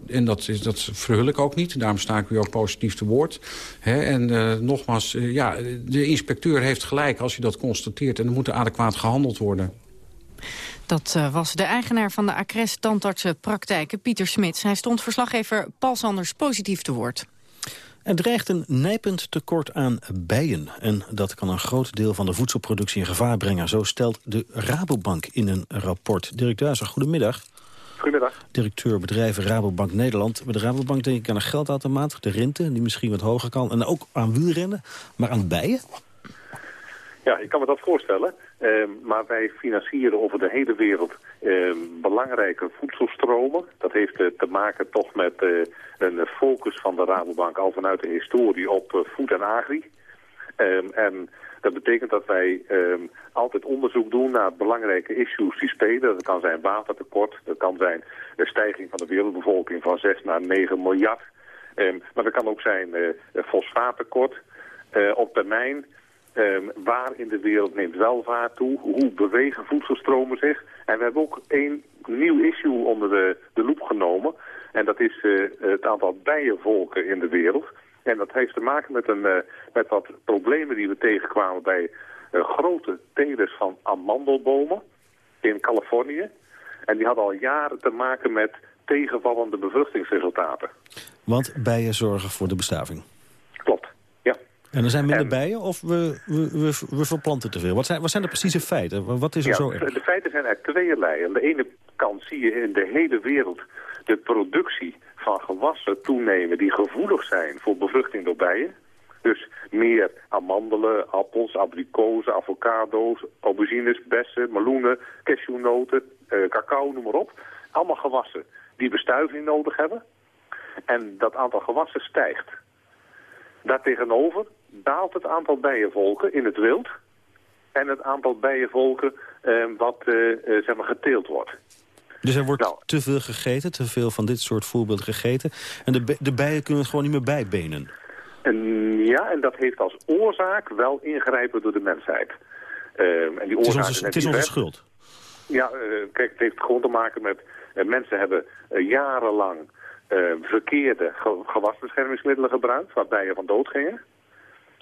en dat, is, dat verhul ik ook niet. Daarom sta ik u ook positief te woord. En uh, nogmaals, ja, de inspecteur heeft gelijk als hij dat constateert. En er moet adequaat gehandeld worden. Dat uh, was de eigenaar van de Acres tandartsenpraktijken, Pieter Smits. Hij stond verslaggever Paul Sanders positief te woord. Er dreigt een nijpend tekort aan bijen. En dat kan een groot deel van de voedselproductie in gevaar brengen. Zo stelt de Rabobank in een rapport. Dirk Duizer, goedemiddag. Goedemiddag. Directeur bedrijven Rabobank Nederland. Bij de Rabobank denk ik aan een geldautomaat, de rente, die misschien wat hoger kan. En ook aan wielrennen, maar aan bijen? Ja, ik kan me dat voorstellen. Ehm, maar wij financieren over de hele wereld ehm, belangrijke voedselstromen. Dat heeft eh, te maken toch met eh, een focus van de Rabobank al vanuit de historie op uh, voed en agri. Ehm, en dat betekent dat wij altijd onderzoek doen naar belangrijke issues die spelen. Dat kan zijn watertekort, dat kan zijn de stijging van de wereldbevolking van 6 naar 9 miljard. maar dat kan ook zijn fosfaattekort op termijn. Um, waar in de wereld neemt welvaart toe? Hoe bewegen voedselstromen zich? En we hebben ook één nieuw issue onder de, de loep genomen. En dat is uh, het aantal bijenvolken in de wereld. En dat heeft te maken met, een, uh, met wat problemen die we tegenkwamen bij uh, grote telers van amandelbomen in Californië. En die hadden al jaren te maken met tegenvallende bevruchtingsresultaten. Want bijen zorgen voor de bestaving? En er zijn minder bijen of we, we, we, we, verplanten te veel? Wat zijn, wat zijn de precieze feiten? Wat is er ja, zo erg? De feiten zijn uit tweeërlei. Aan de ene kant zie je in de hele wereld de productie van gewassen toenemen... die gevoelig zijn voor bevruchting door bijen. Dus meer amandelen, appels, abrikozen, avocado's, aubergines, bessen, meloenen, cashewnoten, eh, cacao, noem maar op. Allemaal gewassen die bestuiving nodig hebben. En dat aantal gewassen stijgt. Daartegenover daalt het aantal bijenvolken in het wild en het aantal bijenvolken eh, wat eh, eh, zeg maar geteeld wordt. Dus er wordt nou. te veel gegeten, te veel van dit soort voorbeelden gegeten. En de, de bijen kunnen het gewoon niet meer bijbenen. En, ja, en dat heeft als oorzaak wel ingrijpen door de mensheid. Ehm, en die het is onze, het is onze schuld. Ja, kijk, het heeft gewoon te maken met... mensen hebben jarenlang verkeerde gewasbeschermingsmiddelen gebruikt... waar bijen van dood gingen.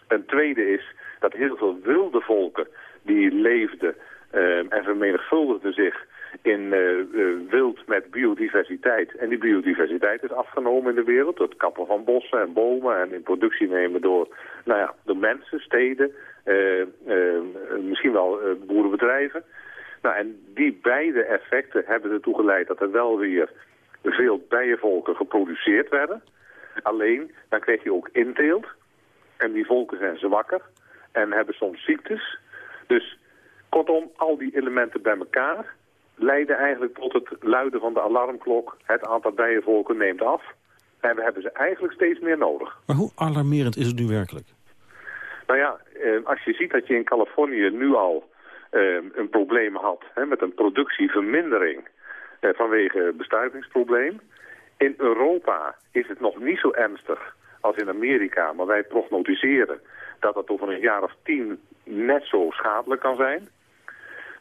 Een tweede is dat heel veel wilde volken die leefden uh, en vermenigvuldigden zich in uh, wild met biodiversiteit. En die biodiversiteit is afgenomen in de wereld. Het kappen van bossen en bomen en in productie nemen door, nou ja, door mensen, steden, misschien wel boerenbedrijven. Nou, en die beide effecten hebben ertoe geleid dat er wel weer veel bijenvolken geproduceerd werden. Alleen, dan kreeg je ook inteelt. En die volken zijn zwakker en hebben soms ziektes. Dus kortom, al die elementen bij elkaar leiden eigenlijk tot het luiden van de alarmklok. Het aantal bijenvolken neemt af. En we hebben ze eigenlijk steeds meer nodig. Maar hoe alarmerend is het nu werkelijk? Nou ja, eh, als je ziet dat je in Californië nu al eh, een probleem had met een productievermindering vanwege bestuivingsprobleem. In Europa is het nog niet zo ernstig als in Amerika. Maar wij prognosticeren dat het over een jaar of tien net zo schadelijk kan zijn.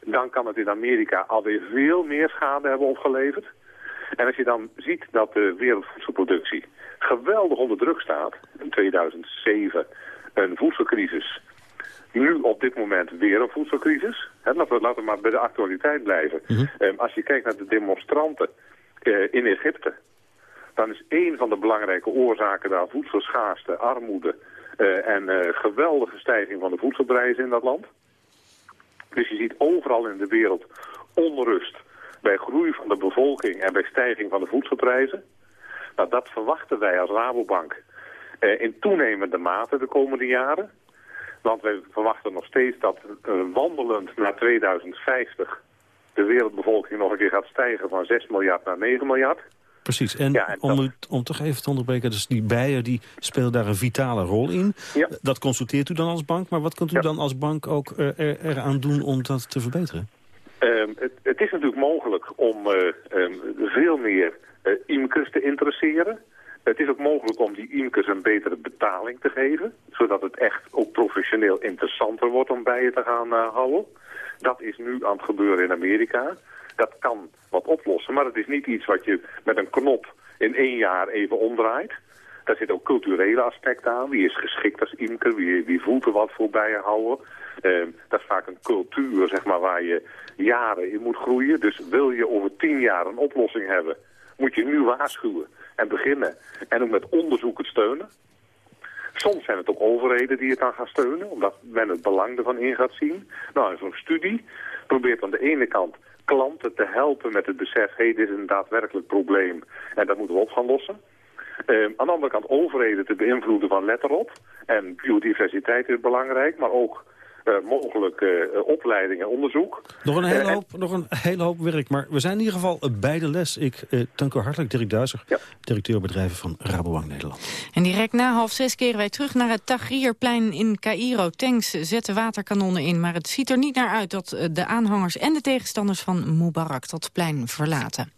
Dan kan het in Amerika alweer veel meer schade hebben opgeleverd. En als je dan ziet dat de wereldvoedselproductie geweldig onder druk staat... in 2007 een voedselcrisis, nu op dit moment weer een voedselcrisis. laten, we, maar bij de actualiteit blijven. Mhm. Ehm, als je kijkt naar de demonstranten uh, in Egypte dan is één van de belangrijke oorzaken daar voedselschaarste, armoede uh, en uh, geweldige stijging van de voedselprijzen in dat land. Dus je ziet overal in de wereld onrust bij groei van de bevolking en bij stijging van de voedselprijzen. Nou, dat verwachten wij als Rabobank in toenemende mate de komende jaren. Want wij verwachten nog steeds dat wandelend naar 2050 de wereldbevolking nog een keer gaat stijgen van 6 miljard naar 9 miljard. Precies, en, om, om toch even te onderbreken, dus die bijen die spelen daar een vitale rol in. Ja. Dat consulteert u dan als bank, maar wat kunt u dan als bank ook uh, er, eraan doen om dat te verbeteren? Um, het, het, is natuurlijk mogelijk om uh, um, veel meer uh, imkers te interesseren. Het is ook mogelijk om die imkers een betere betaling te geven. Zodat het echt ook professioneel interessanter wordt om bijen te gaan houden. Dat is nu aan het gebeuren in Amerika. Dat kan wat oplossen, maar het is niet iets wat je met een knop in één jaar even omdraait. Daar zit ook culturele aspecten aan. Wie is geschikt als imker? Wie, voelt er wat voor bijenhouden? Uh, dat is vaak een cultuur zeg maar, waar je jaren in moet groeien. Dus wil je over tien jaar een oplossing hebben, moet je nu waarschuwen en beginnen. En ook met onderzoek het steunen. Soms zijn het ook overheden die het dan gaan steunen, omdat men het belang ervan in gaat zien. Nou, zo'n studie probeert aan de ene kant klanten te helpen met het besef... hé, hey, dit is een daadwerkelijk probleem en dat moeten we op gaan lossen. Uh, aan de andere kant overheden te beïnvloeden van let erop. En biodiversiteit is belangrijk, maar ook mogelijk uh, opleiding en onderzoek. Nog een, hele hoop, nog een hele hoop werk, maar we zijn in ieder geval bij de les. Ik dank u hartelijk, Dirk Duizer, ja. directeur bedrijven van Rabobank Nederland. En direct na half zes keren wij terug naar het Tahrirplein in Cairo. Tanks zetten waterkanonnen in, maar het ziet er niet naar uit... dat de aanhangers en de tegenstanders van Mubarak dat plein verlaten.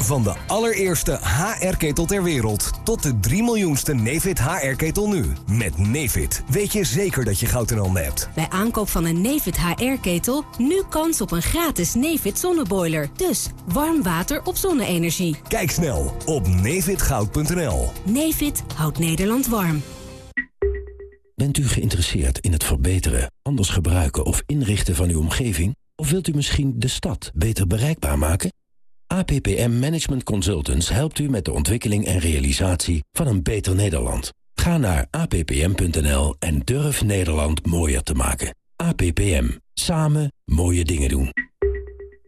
Van de allereerste HR-ketel ter wereld tot de 3 miljoenste Nefit HR-ketel nu. Met Nefit weet je zeker dat je goud in handen hebt. Bij aankoop van een Nefit HR-ketel nu kans op een gratis Nefit zonneboiler. Dus warm water op zonne-energie. Kijk snel op nefitgoud.nl. Nefit houdt Nederland warm. Bent u geïnteresseerd in het verbeteren, anders gebruiken of inrichten van uw omgeving? Of wilt u misschien de stad beter bereikbaar maken? APPM Management Consultants helpt u met de ontwikkeling en realisatie van een beter Nederland. Ga naar appm.nl en durf Nederland mooier te maken. APPM. Samen mooie dingen doen.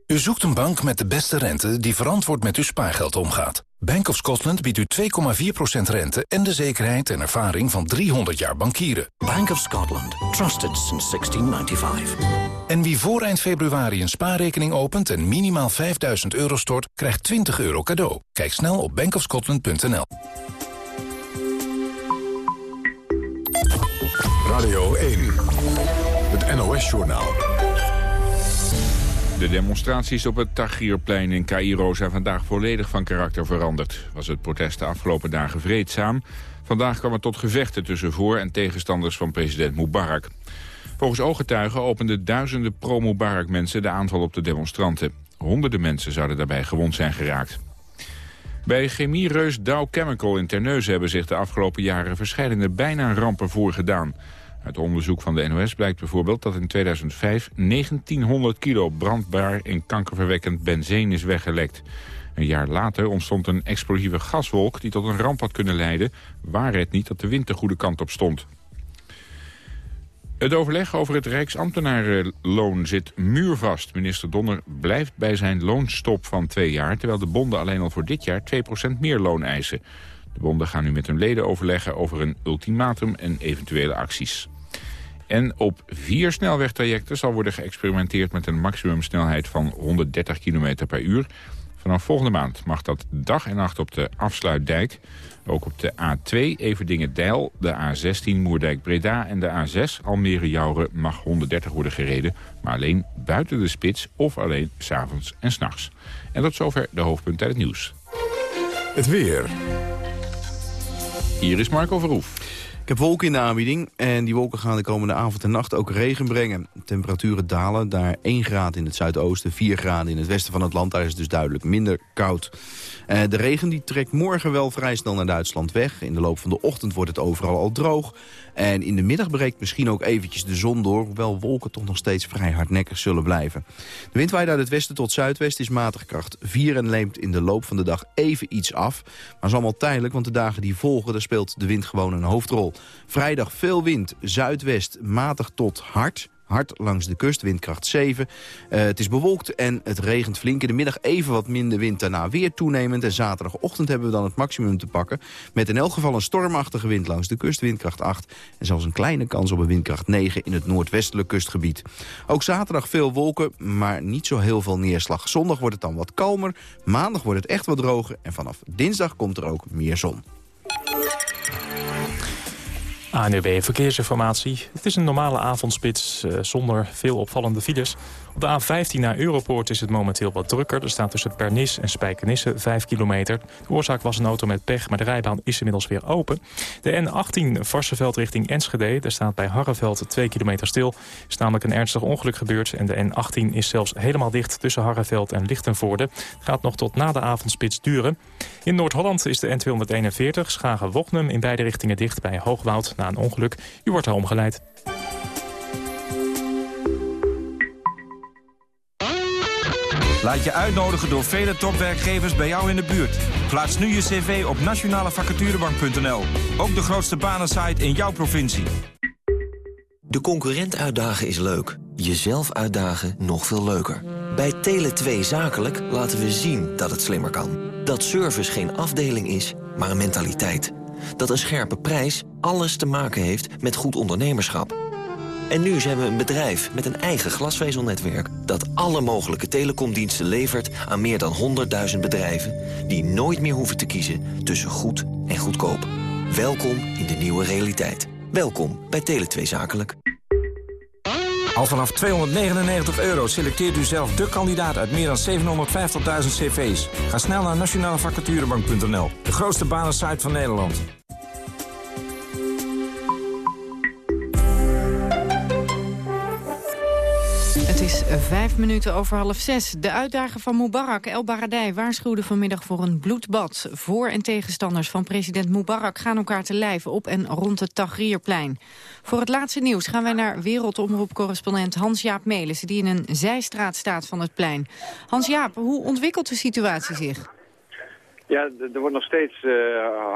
U zoekt een bank met de beste rente die verantwoord met uw spaargeld omgaat. Bank of Scotland biedt u 2,4% rente en de zekerheid en ervaring van 300 jaar bankieren. Bank of Scotland. Trusted since 1695. En wie voor eind februari een spaarrekening opent en minimaal 5000 euro stort, krijgt 20 euro cadeau. Kijk snel op bankofscotland.nl. Radio 1. Het NOS-journaal. De demonstraties op het Tahrirplein in Cairo zijn vandaag volledig van karakter veranderd. Was het protest de afgelopen dagen vreedzaam. Vandaag kwam het tot gevechten tussen voor- en tegenstanders van president Mubarak. Volgens ooggetuigen openden duizenden pro-Mubarak mensen de aanval op de demonstranten. Honderden mensen zouden daarbij gewond zijn geraakt. Bij chemiereus Dow Chemical in Terneuzen hebben zich de afgelopen jaren verschillende bijna rampen voorgedaan. Uit onderzoek van de NOS blijkt bijvoorbeeld dat in 2005 1900 kilo brandbaar en kankerverwekkend benzine is weggelekt. Een jaar later ontstond een explosieve gaswolk die tot een ramp had kunnen leiden, waar het niet dat de wind de goede kant op stond. Het overleg over het Rijksambtenarenloon zit muurvast. Minister Donner blijft bij zijn loonstop van twee jaar... terwijl de bonden alleen al voor dit jaar 2% meer loon eisen. De bonden gaan nu met hun leden overleggen over een ultimatum en eventuele acties. En op vier snelwegtrajecten zal worden geëxperimenteerd met een maximumsnelheid van 130 km per uur. Vanaf volgende maand mag dat dag en nacht op de Afsluitdijk. Ook op de A2 Everdingen-Dijl, de A16 Moerdijk-Breda en de A6 Almere-Jouren mag 130 worden gereden. Maar alleen buiten de spits of alleen s'avonds en s'nachts. En tot zover de hoofdpunten uit het nieuws. Het weer. Hier is Marco Verhoef. Ik heb wolken in de aanbieding en die wolken gaan de komende avond en nacht ook regen brengen. Temperaturen dalen, daar 1 graad in het zuidoosten, 4 graden in het westen van het land. Daar is het dus duidelijk minder koud. Uh, de regen die trekt morgen wel vrij snel naar Duitsland weg. In de loop van de ochtend wordt het overal al droog. En in de middag breekt misschien ook eventjes de zon door... hoewel wolken toch nog steeds vrij hardnekkig zullen blijven. De wind waait uit het westen tot zuidwesten is matig kracht 4 en leemt in de loop van de dag even iets af. Maar is allemaal tijdelijk, want de dagen die volgen... daar speelt de wind gewoon een hoofdrol. Vrijdag veel wind, zuidwest matig tot hard hard langs de kust, windkracht 7. Uh, het is bewolkt en het regent flink. In de middag even wat minder wind, daarna weer toenemend. En zaterdagochtend hebben we dan het maximum te pakken. Met in elk geval een stormachtige wind langs de kust, windkracht 8. En zelfs een kleine kans op een windkracht 9 in het noordwestelijk kustgebied. Ook zaterdag veel wolken, maar niet zo heel veel neerslag. Zondag wordt het dan wat kalmer. Maandag wordt het echt wat droger. En vanaf dinsdag komt er ook meer zon. ANUB Verkeersinformatie. Het is een normale avondspits uh, zonder veel opvallende files. Op de A15 naar Europoort is het momenteel wat drukker. Er staat tussen Pernis en Spijkenisse 5 kilometer. De oorzaak was een auto met pech, maar de rijbaan is inmiddels weer open. De N18 Varsenveld richting Enschede. Daar staat bij Harreveld 2 kilometer stil. Is namelijk een ernstig ongeluk gebeurd. En de N18 is zelfs helemaal dicht tussen Harreveld en Lichtenvoorde. Gaat nog tot na de avondspits duren. In Noord-Holland is de N241 Schagen-Wochnum in beide richtingen dicht bij Hoogwoud na een ongeluk. U wordt er omgeleid. Laat je uitnodigen door vele topwerkgevers bij jou in de buurt. Plaats nu je cv op nationalevacaturebank.nl. Ook de grootste banensite in jouw provincie. De concurrent uitdagen is leuk. Jezelf uitdagen nog veel leuker. Bij Tele2 Zakelijk laten we zien dat het slimmer kan. Dat service geen afdeling is, maar een mentaliteit. Dat een scherpe prijs alles te maken heeft met goed ondernemerschap. En nu zijn we een bedrijf met een eigen glasvezelnetwerk... dat alle mogelijke telecomdiensten levert aan meer dan 100.000 bedrijven... die nooit meer hoeven te kiezen tussen goed en goedkoop. Welkom in de nieuwe realiteit. Welkom bij Tele2 Zakelijk. Al vanaf 299 euro selecteert u zelf de kandidaat uit meer dan 750.000 cv's. Ga snel naar nationalevacaturebank.nl, de grootste banensite van Nederland. Vijf minuten over half zes. De uitdager van Mubarak, El Baradei, waarschuwde vanmiddag voor een bloedbad. Voor- en tegenstanders van president Mubarak gaan elkaar te lijven op en rond het Tahrirplein. Voor het laatste nieuws gaan wij naar wereldomroepcorrespondent Hans-Jaap Melissen... die in een zijstraat staat van het plein. Hans-Jaap, hoe ontwikkelt de situatie zich? Ja, er wordt nog steeds uh,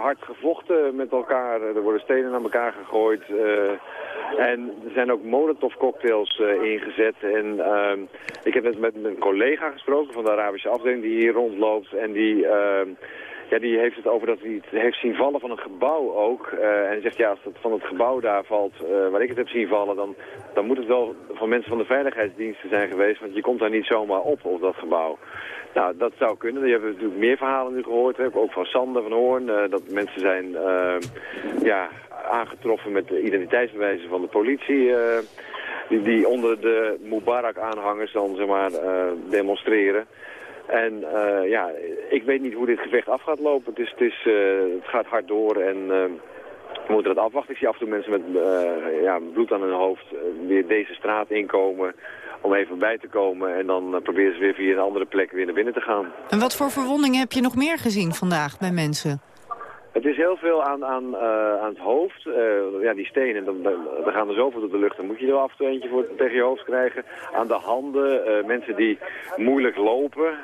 hard gevochten met elkaar. Er worden stenen naar elkaar gegooid. Uh, en er zijn ook Molotov-cocktails uh, ingezet. En uh, ik heb net met een collega gesproken van de Arabische afdeling die hier rondloopt. En die, uh, ja, die heeft het over dat hij het heeft zien vallen van een gebouw ook. Uh, en zegt ja, als het van het gebouw daar valt, uh, waar ik het heb zien vallen, dan, dan moet het wel van mensen van de veiligheidsdiensten zijn geweest. Want je komt daar niet zomaar op, op dat gebouw. Nou, dat zou kunnen. Je hebt natuurlijk meer verhalen nu gehoord. Hè? Ook van Sander van Hoorn. Uh, dat mensen zijn uh, ja, aangetroffen met de identiteitsbewijzen van de politie. Die, die onder de Mubarak-aanhangers dan zeg maar, demonstreren. En ja, ik weet niet hoe dit gevecht af gaat lopen. Het, is, het, is, het gaat hard door en... We moeten dat afwachten. Ik zie af en toe mensen met ja, bloed aan hun hoofd weer deze straat inkomen om even bij te komen. En dan proberen ze weer via een andere plek weer naar binnen te gaan. En wat voor verwondingen heb je nog meer gezien vandaag bij mensen? Het is heel veel aan, aan, uh, aan het hoofd. Uh, ja, die stenen, dan, dan gaan er zoveel door de lucht. Dan moet je er af en toe eentje voor tegen je hoofd krijgen. Aan de handen, uh, mensen die moeilijk lopen.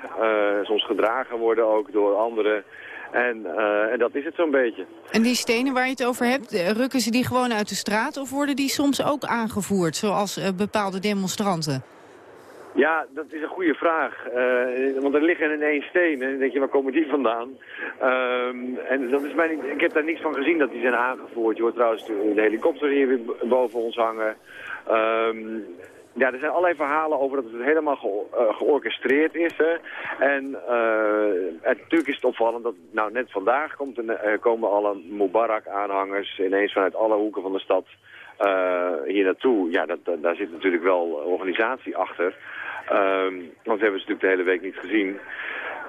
soms gedragen worden ook door anderen. En, en dat is het zo'n beetje. En die stenen waar je het over hebt, rukken ze die gewoon uit de straat... of worden die soms ook aangevoerd, zoals bepaalde demonstranten? Ja, dat is een goede vraag. Uh, want er liggen ineens stenen. En dan denk je, waar komen die vandaan? Um, en dat is mijn, ik heb daar niks van gezien dat die zijn aangevoerd. Je hoort trouwens de helikopter hier weer boven ons hangen. Um, ja, er zijn allerlei verhalen over dat het helemaal ge uh, georchestreerd is. Hè. En, en natuurlijk is het opvallend dat nou, net vandaag komt een, uh, komen alle Mubarak-aanhangers ineens vanuit alle hoeken van de stad hier naartoe. Ja, dat, daar zit natuurlijk wel organisatie achter. Um, want we hebben ze natuurlijk de hele week niet gezien.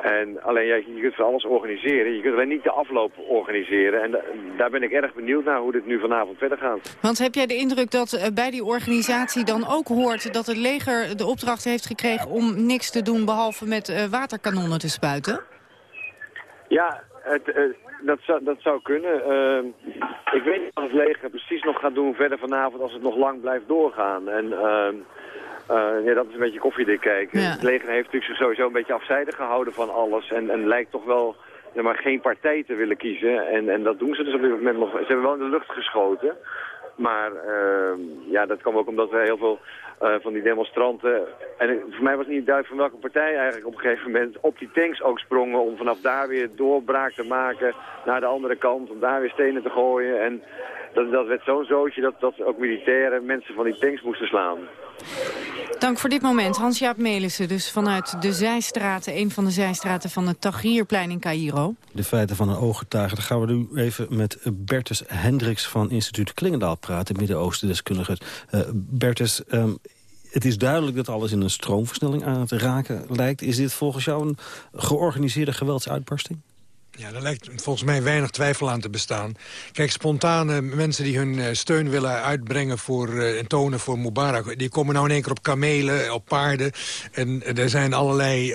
En alleen, ja, je kunt van alles organiseren. Je kunt alleen niet de afloop organiseren. En da daar ben ik erg benieuwd naar hoe dit nu vanavond verder gaat. Want heb jij de indruk dat uh, bij die organisatie dan ook hoort... dat het leger de opdracht heeft gekregen om niks te doen... behalve met uh, waterkanonnen te spuiten? Ja, het, uh, dat, zou, dat zou kunnen. Uh, ik weet niet wat het leger precies nog gaat doen verder vanavond... als het nog lang blijft doorgaan. En... Uh, Uh, ja, dat is een beetje koffiedik kijken. Ja. Het leger heeft natuurlijk zich sowieso een beetje afzijdig gehouden van alles. En, en lijkt toch wel ja, maar geen partij te willen kiezen. En, en dat doen ze dus op dit moment nog. Ze hebben wel in de lucht geschoten. Maar uh, ja, dat kwam ook omdat we heel veel uh, van die demonstranten... En voor mij was niet duidelijk van welke partij eigenlijk op een gegeven moment op die tanks ook sprongen... om vanaf daar weer doorbraak te maken naar de andere kant, om daar weer stenen te gooien. En dat, dat werd zo'n zootje dat, dat ook militairen mensen van die tanks moesten slaan. Dank voor dit moment. Hans-Jaap Melissen, dus vanuit de zijstraten... een van de zijstraten van het Tahrirplein in Cairo. De feiten van een ooggetuige. Dan gaan we nu even met Bertus Hendricks van instituut Klingendaal praten... Midden-Oosten-deskundige. Uh, Bertus, um, het is duidelijk dat alles in een stroomversnelling aan het raken lijkt. Is dit volgens jou een georganiseerde geweldsuitbarsting? Ja, daar lijkt volgens mij weinig twijfel aan te bestaan. Kijk, spontane mensen die hun eh, steun willen uitbrengen voor, uh, en tonen voor Mubarak... die komen nou in één keer op kamelen, op paarden. En er zijn allerlei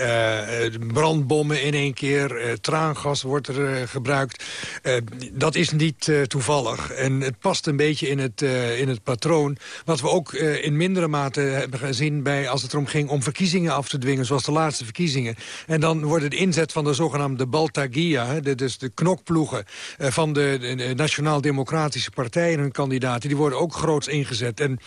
brandbommen in één keer. traangas wordt er gebruikt. dat is niet toevallig. En het past een beetje in het, in het patroon. Wat we ook in mindere mate hebben gezien bij, als het erom ging... om verkiezingen af te dwingen, zoals de laatste verkiezingen. En dan wordt het inzet van de zogenaamde Baltagia dus de knokploegen eh, van de, Nationaal-Democratische Partij... en hun kandidaten, die worden ook groots ingezet. En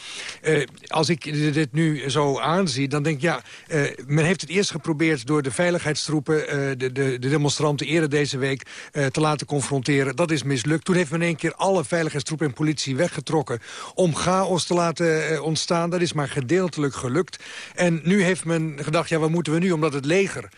eh, als ik dit nu zo aanzie, dan denk ik... ja, eh, men heeft het eerst geprobeerd door de veiligheidstroepen... de, de, de, demonstranten eerder deze week te laten confronteren. Dat is mislukt. Toen heeft men in één keer alle veiligheidstroepen en politie weggetrokken... om chaos te laten ontstaan. Dat is maar gedeeltelijk gelukt. En nu heeft men gedacht, ja, wat moeten we nu? Omdat het leger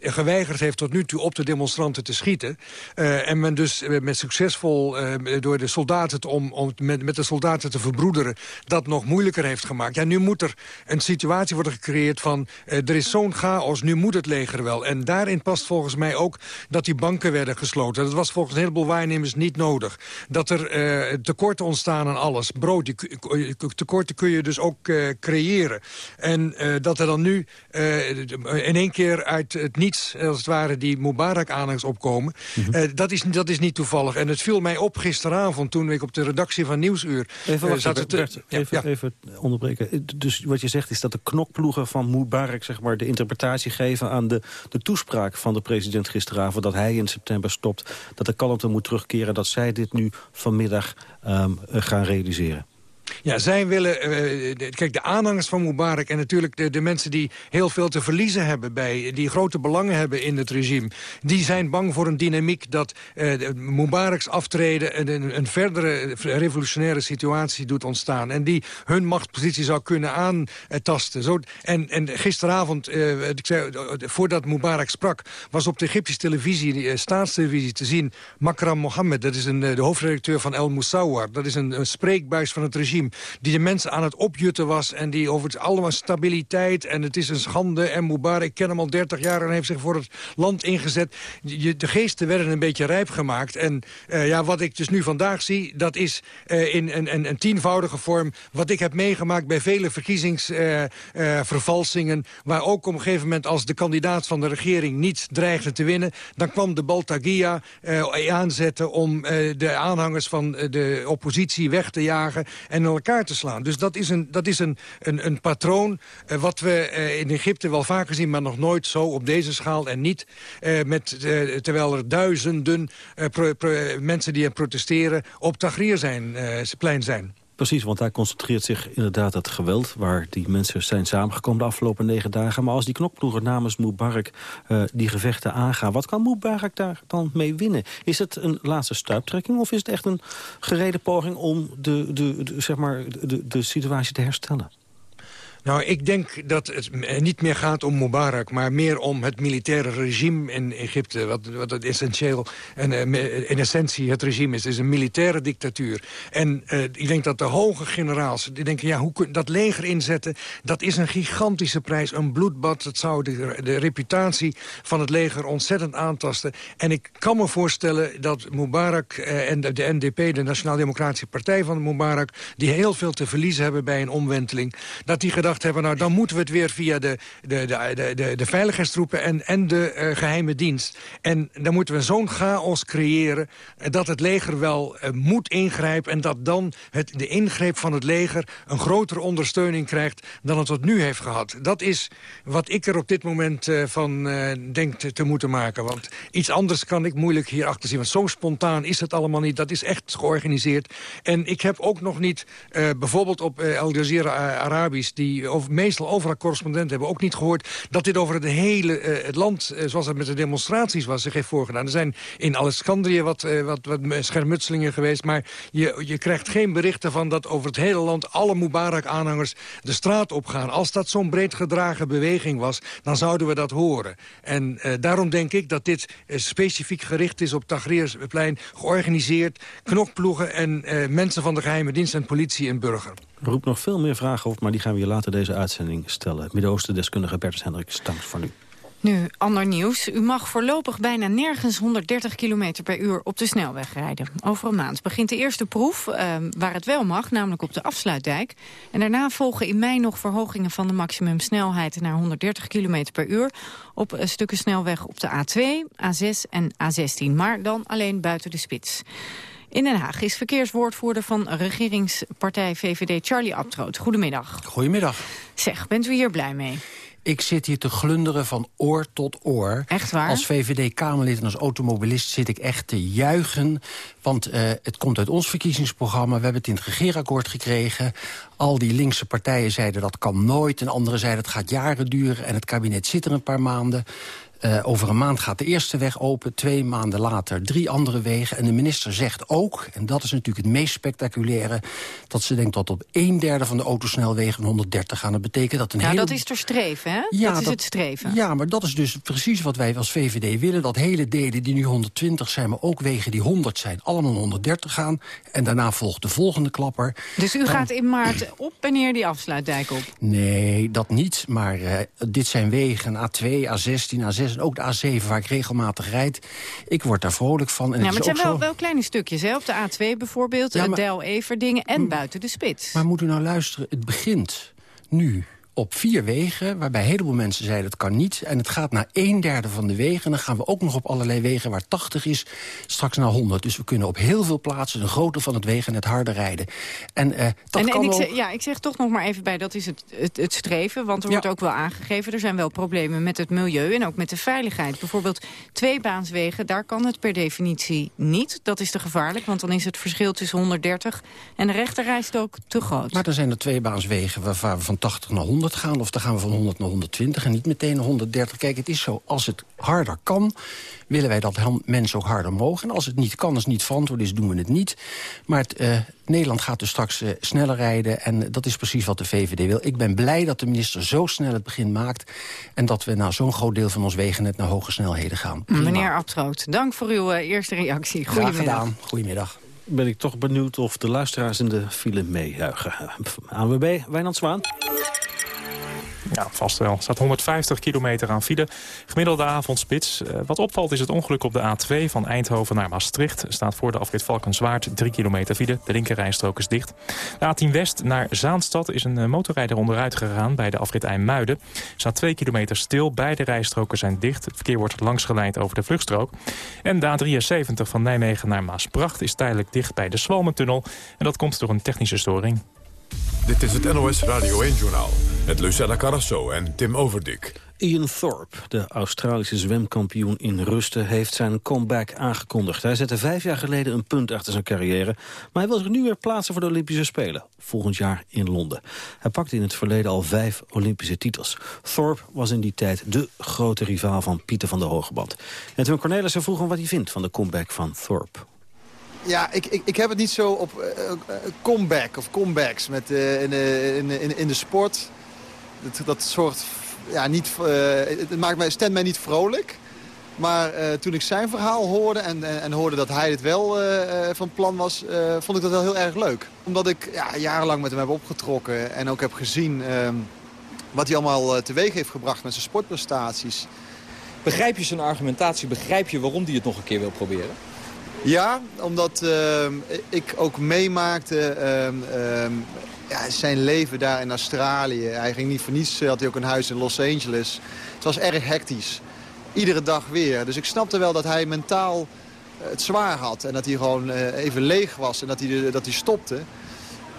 geweigerd heeft tot nu toe op de demonstranten te schieten. Uh, en men dus eh, met succesvol uh, door de soldaten te om, om met, met de soldaten te verbroederen... dat nog moeilijker heeft gemaakt. Ja, nu moet er een situatie worden gecreëerd van... Er is zo'n chaos, nu moet het leger wel. En daarin past volgens mij ook dat die banken werden gesloten. Dat was volgens een heleboel waarnemers niet nodig. Dat er tekorten ontstaan aan alles. Brood, tekorten kun je dus ook creëren. En dat er dan nu in één keer uit het niets... als het ware die Mubarak-aanhangers op komen. Mhm. Eh, dat, is, dat is niet toevallig. En het viel mij op gisteravond toen ik op de redactie van Nieuwsuur... Even, uh, zat even, even onderbreken. Dus wat je zegt is dat de knokploegen van Mubarak zeg maar, de interpretatie geven... aan de, de toespraak van de president gisteravond... dat hij in september stopt, dat de kalmte moet terugkeren... dat zij dit nu vanmiddag um, gaan realiseren. Ja, zij willen... Uh, kijk, de aanhangers van Mubarak en natuurlijk de, de mensen die heel veel te verliezen hebben... Bij, die grote belangen hebben in het regime... die zijn bang voor een dynamiek dat uh, Mubaraks aftreden... Een, een, verdere revolutionaire situatie doet ontstaan... en die hun machtspositie zou kunnen aantasten. Zo, en, en gisteravond, uh, ik zei, voordat Mubarak sprak... was op de Egyptische televisie, de staatstelevisie te zien... Makram Mohammed, dat is een, de hoofdredacteur van El Moussawar. Dat is een spreekbuis van het regime die de mensen aan het opjutten was... en die over het allemaal stabiliteit en het is een schande... en Mubarak, ik ken hem al 30 jaar en heeft zich voor het land ingezet. de geesten werden een beetje rijp gemaakt. En uh, ja, wat ik dus nu vandaag zie, dat is uh, in een, een, tienvoudige vorm... wat ik heb meegemaakt bij vele verkiezingsvervalsingen... Uh, waar ook op een gegeven moment als de kandidaat van de regering niet dreigde te winnen... dan kwam de Baltagia aanzetten om de aanhangers van de oppositie weg te jagen... en elkaar te slaan. Dus dat is een, dat is een, een, een patroon uh, wat we uh, in Egypte wel vaker zien... maar nog nooit zo op deze schaal en niet. Uh, met, terwijl er duizenden mensen die protesteren op Tahrir zijn, plein zijn. Precies, want daar concentreert zich inderdaad het geweld... waar die mensen zijn samengekomen de afgelopen negen dagen. Maar als die knokploegen namens Mubarak uh, die gevechten aangaan... wat kan Mubarak daar dan mee winnen? Is het een laatste stuiptrekking of is het echt een gereden poging... om de, de, de zeg maar, de, de situatie te herstellen? Nou, ik denk dat het niet meer gaat om Mubarak... maar meer om het militaire regime in Egypte. Wat, wat het essentieel en uh, in essentie het regime is. Het is een militaire dictatuur. En ik denk dat de hoge generaals... die denken, ja, hoe kun dat leger inzetten? Dat is een gigantische prijs, een bloedbad. Dat zou de, reputatie van het leger ontzettend aantasten. En ik kan me voorstellen dat Mubarak en de, de NDP... de Nationaal Democratische Partij van Mubarak... die heel veel te verliezen hebben bij een omwenteling... dat die gedacht hebben... nou, dan moeten we het weer via de, de, de, de, de veiligheidstroepen en, en de uh, geheime dienst. En dan moeten we zo'n chaos creëren... Dat het leger wel uh, moet ingrijpen... en dat dan het, de ingreep van het leger een grotere ondersteuning krijgt... dan het tot nu heeft gehad. Dat is wat ik er op dit moment van denk te, te, moeten maken. Want iets anders kan ik moeilijk hierachter zien. Want zo spontaan is het allemaal niet. Dat is echt georganiseerd. En ik heb ook nog niet, bijvoorbeeld op Al Jazeera Arabisch... die over, meestal overal correspondenten hebben ook niet gehoord... dat dit over het hele het land, zoals het met de demonstraties was, zich heeft voorgedaan. Er zijn in Alexandrië wat, wat, wat schermutselingen geweest... maar je, je krijgt geen berichten van dat over het hele land... alle Mubarak-aanhangers de straat opgaan. Als dat zo'n breed gedragen beweging was, dan zouden we dat horen. En daarom denk ik dat dit specifiek gericht is op Tahrirplein... georganiseerd, knokploegen en mensen van de geheime dienst en politie en burger. Roept nog veel meer vragen op, maar die gaan we je later deze uitzending stellen. Midden-Oosten-deskundige Bertus Hendricks, dank voor nu. Nu, ander nieuws. U mag voorlopig bijna nergens 130 km per uur op de snelweg rijden. Over een maand begint de eerste proef uh, waar het wel mag, namelijk op de afsluitdijk. En daarna volgen in mei nog verhogingen van de maximumsnelheid naar 130 km per uur... op stukken snelweg op de A2, A6 en A16, maar dan alleen buiten de spits. In Den Haag is verkeerswoordvoerder van regeringspartij VVD Charlie Abtroot. Goedemiddag. Goedemiddag. Zeg, bent u hier blij mee? Ik zit hier te glunderen van oor tot oor. Echt waar? Als VVD-Kamerlid en als automobilist zit ik echt te juichen. Want uh, het komt uit ons verkiezingsprogramma. We hebben het in het regeerakkoord gekregen. Al die linkse partijen zeiden dat kan nooit. En anderen zeiden het gaat jaren duren. En het kabinet zit er een paar maanden. Uh, over een maand gaat de eerste weg open, twee maanden later drie andere wegen. En de minister zegt ook, en dat is natuurlijk het meest spectaculaire... dat ze denkt dat op een derde van de autosnelwegen 130 gaan. Dat betekent dat een ja, hele... dat is toch streven, hè? Ja, dat is het streven. Ja, maar dat is dus precies wat wij als VVD willen. Dat hele delen die nu 120 zijn, maar ook wegen die 100 zijn... allemaal 130 gaan. En daarna volgt de volgende klapper. Dus u gaat in maart op en neer die afsluitdijk op? Nee, dat niet. Maar uh, dit zijn wegen A2, A16, A6 en ook de A7 waar ik regelmatig rijd. Ik word daar vrolijk van. En ja, het maar het zijn wel, zo... wel kleine stukjes, hè? Op de A2 bijvoorbeeld, ja, maar... Del-Everdingen en buiten de spits. Maar moet u nou luisteren, het begint nu op vier wegen, waarbij een heleboel mensen zeiden het kan niet. En het gaat naar een derde van de wegen. En dan gaan we ook nog op allerlei wegen waar 80 is, straks naar 100. Dus we kunnen op heel veel plaatsen een grote van het wegen net harder rijden. En, uh, dat en, kan en ik, ook... zeg, ja, ik zeg toch nog maar even bij, dat is het, het, het streven. Want er ja. wordt ook wel aangegeven, er zijn wel problemen met het milieu en ook met de veiligheid. Bijvoorbeeld tweebaanswegen, daar kan het per definitie niet. Dat is te gevaarlijk, want dan is het verschil tussen 130 en de rechterrijstok te groot. Maar dan zijn er tweebaanswegen waar we van 80 naar 100 gaan... of dan gaan we van 100 naar 120 en niet meteen naar 130. Kijk, het is zo, als het harder kan, willen wij dat mensen ook harder mogen. En als het niet kan, als het niet verantwoord is, doen we het niet. Maar het, uh, Nederland gaat dus straks uh, sneller rijden... en dat is precies wat de VVD wil. Ik ben blij dat de minister zo snel het begin maakt... en dat we nou zo'n groot deel van ons wegennet naar hoge snelheden gaan. Prima. Meneer Abtroot, dank voor uw uh, eerste reactie. Goedemiddag. Graag gedaan. Goedemiddag ben ik toch benieuwd of de luisteraars in de file meejuichen. *laughs* ANWB, Wijnand Zwaan. Ja, vast wel. Er staat 150 kilometer aan file. Gemiddelde avondspits. Uh, wat opvalt is het ongeluk op de A2 van Eindhoven naar Maastricht. Staat voor de afrit Valkenswaard 3 kilometer file. De linkerrijstrook is dicht. De A10 West naar Zaanstad is een uh, motorrijder onderuit gegaan bij de afrit IJmuiden. Staat 2 kilometer stil. Beide rijstroken zijn dicht. Het verkeer wordt langsgeleid over de vluchtstrook. En de A73 van Nijmegen naar Maasbracht is tijdelijk dicht bij de Swalmentunnel. En dat komt door een technische storing. Dit is het NOS Radio 1-journaal met Lucella Carrasso en Tim Overdik. Ian Thorpe, de Australische zwemkampioen in Rusten, heeft zijn comeback aangekondigd. Hij zette vijf jaar geleden een punt achter zijn carrière, maar hij wil zich nu weer plaatsen voor de Olympische Spelen, volgend jaar in Londen. Hij pakte in het verleden al vijf Olympische titels. Thorpe was in die tijd de grote rivaal van Pieter van der Hogeband. En toen Cornelissen vroeg hem wat hij vindt van de comeback van Thorpe. Ja, ik, ik, ik heb het niet zo op uh, comeback of comebacks met, in, in, in, in de sport. Dat, dat soort, ja, niet, het maakt mij, stemt mij niet vrolijk. Maar toen ik zijn verhaal hoorde en, en, hoorde dat hij het wel van plan was, vond ik dat wel heel erg leuk. Omdat ik ja, jarenlang met hem heb opgetrokken en ook heb gezien wat hij allemaal teweeg heeft gebracht met zijn sportprestaties. Begrijp je zijn argumentatie? Begrijp je waarom hij het nog een keer wil proberen? Ja, omdat ik ook meemaakte ja, zijn leven daar in Australië. Hij ging niet voor niets, had hij ook een huis in Los Angeles. Het was erg hectisch. Iedere dag weer. Dus ik snapte wel dat hij mentaal het zwaar had. En dat hij gewoon even leeg was en dat hij, dat hij stopte.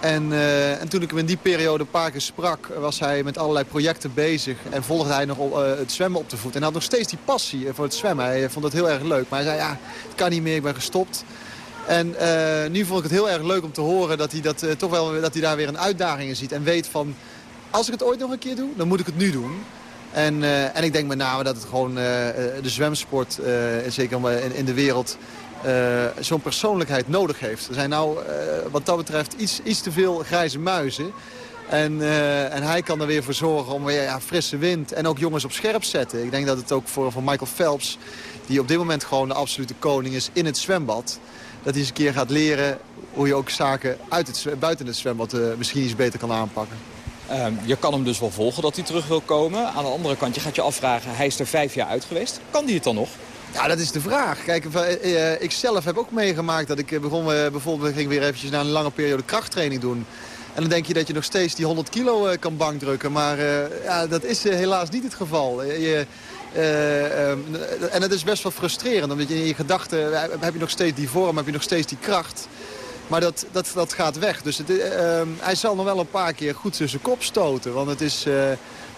En, uh, en toen ik hem in die periode een paar keer sprak... was hij met allerlei projecten bezig. En volgde hij nog uh, het zwemmen op de voet. En hij had nog steeds die passie voor het zwemmen. Hij vond het heel erg leuk. Maar hij zei, ja, het kan niet meer, ik ben gestopt. En nu vond ik het heel erg leuk om te horen dat hij, dat, toch wel, dat hij daar weer een uitdaging in ziet. En weet van, als ik het ooit nog een keer doe, dan moet ik het nu doen. En, en ik denk met name dat het gewoon de zwemsport, zeker in, in, de wereld, zo'n persoonlijkheid nodig heeft. Er zijn nou wat dat betreft iets, iets te veel grijze muizen. En, en hij kan er weer voor zorgen om weer ja, frisse wind en ook jongens op scherp zetten. Ik denk dat het ook voor, voor Michael Phelps, die op dit moment gewoon de absolute koning is in het zwembad... dat hij eens een keer gaat leren hoe je ook zaken uit het, buiten het zwembad misschien iets beter kan aanpakken. Um, je kan hem dus wel volgen dat hij terug wil komen. Aan de andere kant, je gaat je afvragen, hij is er vijf jaar uit geweest. Kan hij het dan nog? Ja, dat is de vraag. Kijk, uh, ik zelf heb ook meegemaakt dat ik begon, uh, bijvoorbeeld ging weer eventjes na een lange periode krachttraining doen. En dan denk je dat je nog steeds die 100 kilo kan bankdrukken. Maar ja, dat is helaas niet het geval. Je, um, en het is best wel frustrerend. Omdat je in je gedachten heb je nog steeds die vorm, heb je nog steeds die kracht. Maar dat, dat, dat gaat weg. Dus het, uh, hij zal nog wel een paar keer goed tussen kop stoten. Want het is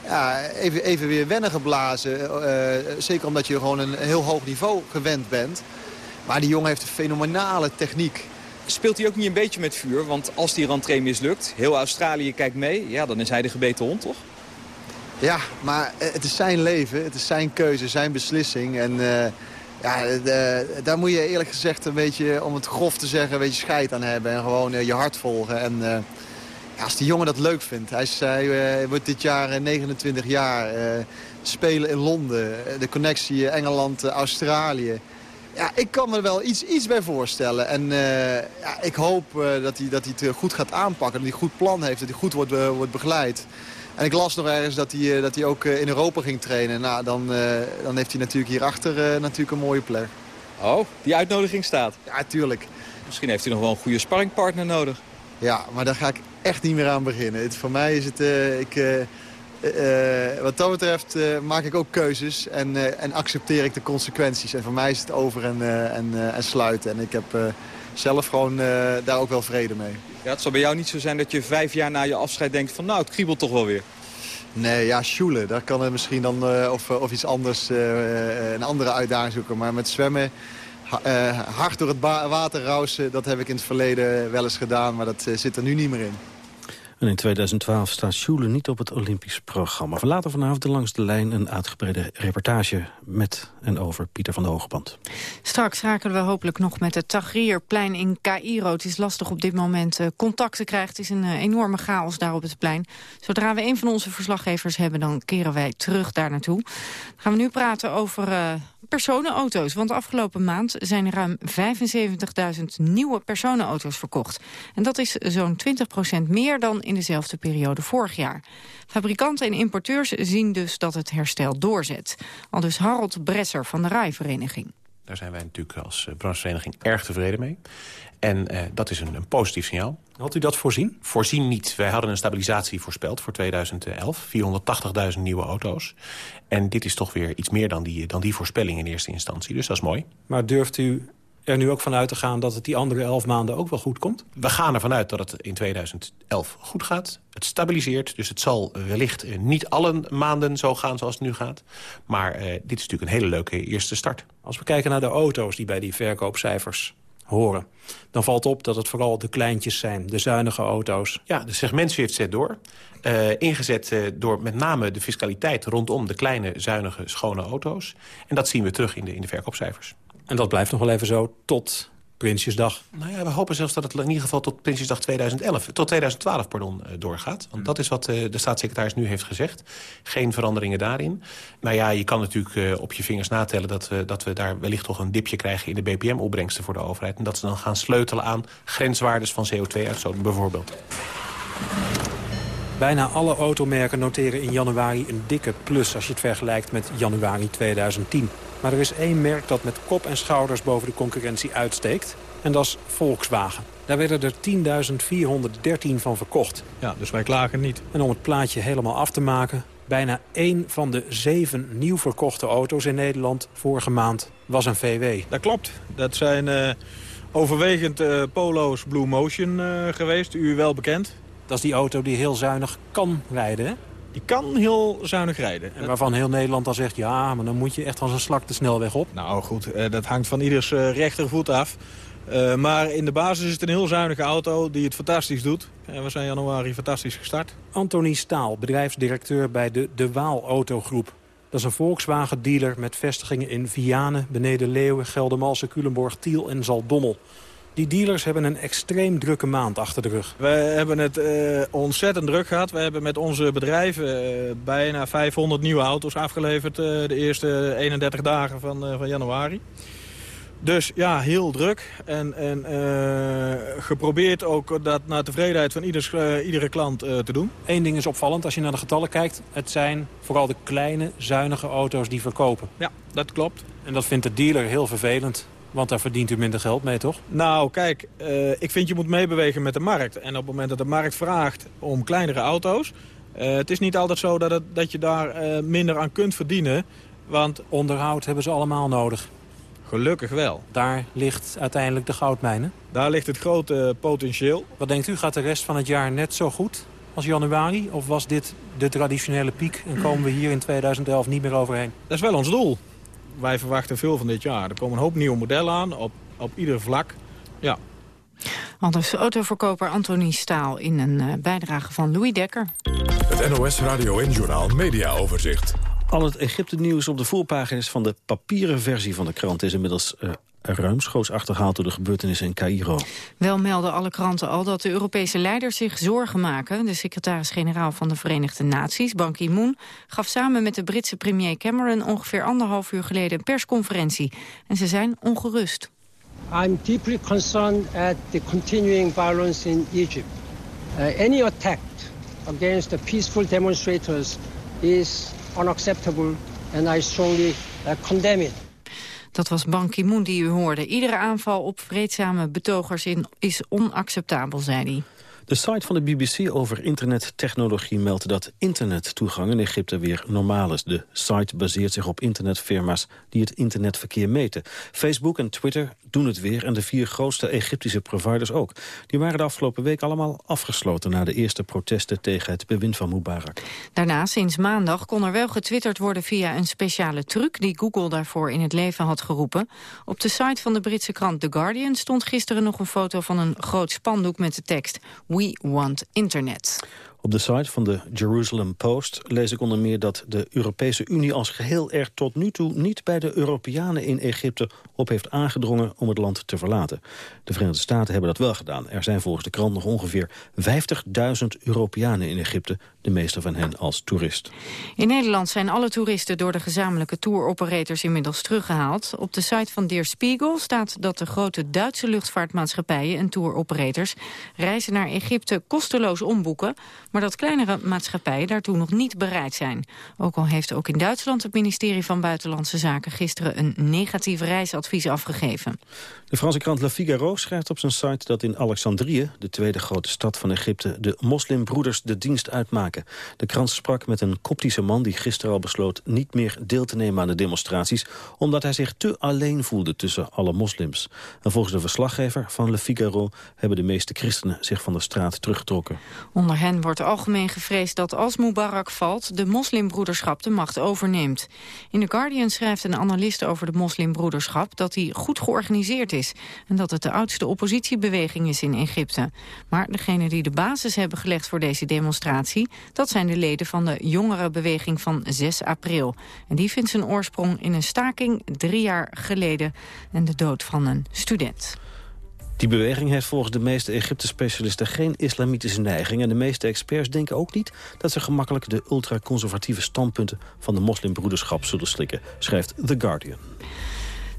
ja, even, even weer wennen geblazen. Uh, zeker omdat je gewoon een heel hoog niveau gewend bent. Maar die jongen heeft een fenomenale techniek. Speelt hij ook niet een beetje met vuur? Want als die rentree mislukt, heel Australië kijkt mee... ja, dan is hij de gebeten hond, toch? Ja, maar het is zijn leven, het is zijn keuze, zijn beslissing. En ja, daar moet je eerlijk gezegd een beetje, om het grof te zeggen, een beetje scheid aan hebben. En gewoon uh, je hart volgen. En ja, als die jongen dat leuk vindt. Hij, is, hij uh, wordt dit jaar 29 jaar. spelen in Londen. De connectie Engeland-Australië. Ja, ik kan me er wel iets, iets bij voorstellen. En ja, ik hoop dat, hij, dat hij het goed gaat aanpakken. Dat hij een goed plan heeft. Dat hij goed wordt, wordt begeleid. En ik las nog ergens dat hij, eh, dat hij ook eh, in Europa ging trainen. Nou, dan, eh, dan heeft hij natuurlijk hierachter natuurlijk een mooie plek. Oh, die uitnodiging staat? Ja, tuurlijk. Misschien heeft hij nog wel een goede sparringpartner nodig. Ja, maar daar ga ik echt niet meer aan beginnen. Het, voor mij is het... ik, wat dat betreft maak ik ook keuzes en, en accepteer ik de consequenties. En voor mij is het over en, en, en sluiten. En ik heb zelf gewoon daar ook wel vrede mee. Ja, het zal bij jou niet zo zijn dat je vijf jaar na je afscheid denkt van nou, het kriebelt toch wel weer. Nee, ja, sjoelen. Daar kan het misschien dan of, of iets anders, een andere uitdaging zoeken. Maar met zwemmen, hard door het water rausen, dat heb ik in het verleden wel eens gedaan. Maar dat zit er nu niet meer in. En in 2012 staat Sjoelen niet op het Olympisch programma. We laten vanavond langs de lijn een uitgebreide reportage met en over Pieter van de Hogeband. Straks raken we hopelijk nog met het Tahrirplein in Cairo. Het is lastig op dit moment uh, contact te krijgen. Het is een uh, enorme chaos daar op het plein. Zodra we een van onze verslaggevers hebben, dan keren wij terug daar naartoe. Dan gaan we nu praten over uh, personenauto's. Want afgelopen maand zijn ruim 75.000 nieuwe personenauto's verkocht. En dat is zo'n 20% meer dan in dezelfde periode vorig jaar. Fabrikanten en importeurs zien dus dat het herstel doorzet. Al dus Harold Bresser van de Rijvereniging. Daar zijn wij natuurlijk als eh, branchevereniging erg tevreden mee. En uh, dat is een, een, positief signaal. Had u dat voorzien? Voorzien niet. Wij hadden een stabilisatie voorspeld voor 2011. 480.000 nieuwe auto's. En dit is toch weer iets meer dan die, dan die voorspelling in eerste instantie. Dus dat is mooi. Maar durft u er nu ook vanuit te gaan dat het die andere elf maanden ook wel goed komt? We gaan ervan uit dat het in 2011 goed gaat. Het stabiliseert, dus het zal wellicht eh, niet alle maanden zo gaan zoals het nu gaat. Maar eh, dit is natuurlijk een hele leuke eerste start. Als we kijken naar de auto's die bij die verkoopcijfers horen... dan valt op dat het vooral de kleintjes zijn, de zuinige auto's. Ja, de segmentshift zet door. Uh, ingezet uh, door met name de fiscaliteit rondom de kleine, zuinige, schone auto's. En dat zien we terug in de, in de verkoopcijfers. En dat blijft nog wel even zo tot Prinsjesdag. Nou ja, we hopen zelfs dat het in ieder geval tot Prinsjesdag 2011, tot 2012 pardon, eh, doorgaat. Want dat is wat uh, de staatssecretaris nu heeft gezegd. Geen veranderingen daarin. Nou ja, je kan natuurlijk uh, op je vingers natellen... Dat we, dat we daar wellicht toch een dipje krijgen in de BPM-opbrengsten voor de overheid. En dat ze dan gaan sleutelen aan grenswaardes van CO2-uitstoot bijvoorbeeld. Bijna alle automerken noteren in januari een dikke plus... als je het vergelijkt met januari 2010. Maar er is één merk dat met kop en schouders boven de concurrentie uitsteekt. En dat is Volkswagen. Daar werden er 10.413 van verkocht. Ja, dus wij klagen niet. En om het plaatje helemaal af te maken... bijna één van de zeven nieuw verkochte auto's in Nederland vorige maand was een VW. Dat klopt. Dat zijn uh, overwegend uh, Polo's Blue Motion uh, geweest. U wel bekend. Dat is die auto die heel zuinig kan rijden, hè? Die kan heel zuinig rijden. En waarvan heel Nederland dan zegt... ja, maar dan moet je echt als een slak de snelweg op. Nou goed, dat hangt van ieders rechtervoet af. Uh, maar in de basis is het een heel zuinige auto die het fantastisch doet. En we zijn januari fantastisch gestart. Anthony Staal, bedrijfsdirecteur bij de De Waal Autogroep. Dat is een Volkswagen-dealer met vestigingen in Vianen, Beneden Leeuwen, Geldermalsen, Culemborg, Tiel en Zaldommel. Die dealers hebben een extreem drukke maand achter de rug. We hebben het uh, ontzettend druk gehad. We hebben met onze bedrijven uh, bijna 500 nieuwe auto's afgeleverd... Uh, de eerste 31 dagen van, van januari. Dus ja, heel druk. En, en geprobeerd ook dat naar tevredenheid van ieders, iedere klant te doen. Eén ding is opvallend als je naar de getallen kijkt. Het zijn vooral de kleine, zuinige auto's die verkopen. Ja, dat klopt. En dat vindt de dealer heel vervelend. Want daar verdient u minder geld mee, toch? Nou, kijk, uh, ik vind je moet meebewegen met de markt. En op het moment dat de markt vraagt om kleinere auto's... Uh, het is niet altijd zo dat, het, dat je daar uh, minder aan kunt verdienen. Want onderhoud hebben ze allemaal nodig. Gelukkig wel. Daar ligt uiteindelijk de goudmijnen? Daar ligt het grote potentieel. Wat denkt u, gaat de rest van het jaar net zo goed als januari? Of was dit de traditionele piek en komen we hier in 2011 niet meer overheen? Dat is wel ons doel wij verwachten veel van dit jaar. Er komen een hoop nieuwe modellen aan, op, op ieder vlak. Ja. Anders autoverkoper Anthony Staal in een uh, bijdrage van Louis Dekker. Het NOS Radio en Journaal Media Overzicht. Al het Egypte-nieuws op de voorpagina's van de papieren versie van de krant is inmiddels uh, ruimschoots achterhaald door de gebeurtenissen in Cairo. Wel melden alle kranten al dat de Europese leiders zich zorgen maken. De secretaris-generaal van de Verenigde Naties, Ban Ki-moon... gaf samen met de Britse premier Cameron ongeveer anderhalf uur geleden een persconferentie. En ze zijn ongerust. I'm deeply concerned at the continuing violence in Egypt. Uh, any attack against the peaceful demonstrators is unacceptable and I strongly uh, condemn it. Dat was Ban Ki-moon die u hoorde. Iedere aanval op vreedzame betogers in is onacceptabel, zei hij. De site van de BBC over internettechnologie meldt dat internettoegang in Egypte weer normaal is. De site baseert zich op internetfirma's die het internetverkeer meten. Facebook en Twitter doen het weer en de vier grootste Egyptische providers ook. Die waren de afgelopen week allemaal afgesloten na de eerste protesten tegen het bewind van Mubarak. Daarna, sinds maandag, kon er wel getwitterd worden via een speciale truc die Google daarvoor in het leven had geroepen. Op de site van de Britse krant The Guardian stond gisteren nog een foto van een groot spandoek met de tekst We Want Internet. Op de site van de Jerusalem Post lees ik onder meer dat de Europese Unie als geheel er tot nu toe niet bij de Europeanen in Egypte op heeft aangedrongen om het land te verlaten. De Verenigde Staten hebben dat wel gedaan. Er zijn volgens de krant nog ongeveer 50.000 Europeanen in Egypte, de meeste van hen als toerist. In Nederland zijn alle toeristen door de gezamenlijke touroperators inmiddels teruggehaald. Op de site van Der Spiegel staat dat de grote Duitse luchtvaartmaatschappijen en touroperators reizen naar Egypte kosteloos omboeken, maar dat kleinere maatschappijen daartoe nog niet bereid zijn. Ook al heeft ook in Duitsland het ministerie van Buitenlandse Zaken gisteren een negatief reisadvies afgegeven. De Franse krant Le Figaro schrijft op zijn site dat in Alexandrië, de tweede grote stad van Egypte, de moslimbroeders de dienst uitmaken. De krant sprak met een koptische man die gisteren al besloot niet meer deel te nemen aan de demonstraties, omdat hij zich te alleen voelde tussen alle moslims. En volgens de verslaggever van Le Figaro hebben de meeste christenen zich van de straat teruggetrokken. Onder hen wordt algemeen gevreesd dat als Mubarak valt... de moslimbroederschap de macht overneemt. In The Guardian schrijft een analist over de moslimbroederschap... dat die goed georganiseerd is en dat het de oudste oppositiebeweging is in Egypte. Maar degene die de basis hebben gelegd voor deze demonstratie... dat zijn de leden van de jongere beweging van 6 april. En die vindt zijn oorsprong in een staking drie jaar geleden... en de dood van een student. Die beweging heeft volgens de meeste Egypte-specialisten geen islamitische neiging... en de meeste experts denken ook niet dat ze gemakkelijk... de ultraconservatieve standpunten van de moslimbroederschap zullen slikken, schrijft The Guardian.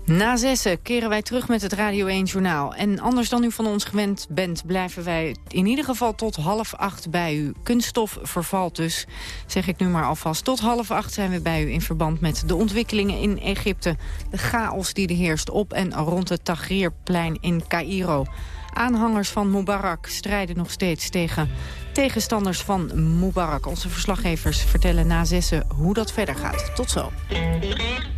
Na zessen keren wij terug met het Radio 1 Journaal. En anders dan u van ons gewend bent, blijven wij in ieder geval tot half acht bij u. Kunststof vervalt dus, zeg ik nu maar alvast. Tot half acht zijn we bij u in verband met de ontwikkelingen in Egypte. De chaos die er heerst op en rond het Tahrirplein in Cairo. Aanhangers van Mubarak strijden nog steeds tegen tegenstanders van Mubarak. Onze verslaggevers vertellen na zessen hoe dat verder gaat. Tot zo.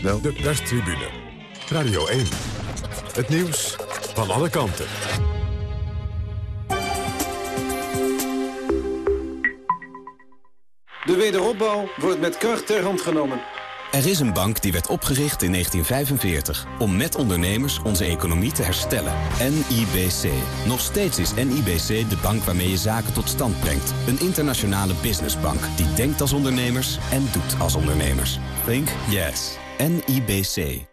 snel. De perstribune. Radio 1. Het nieuws van alle kanten. De wederopbouw wordt met kracht ter hand genomen. Er is een bank die werd opgericht in 1945 om met ondernemers onze economie te herstellen. NIBC. Nog steeds is NIBC de bank waarmee je zaken tot stand brengt. Een internationale businessbank die denkt als ondernemers en doet als ondernemers. Think yes. NIBC.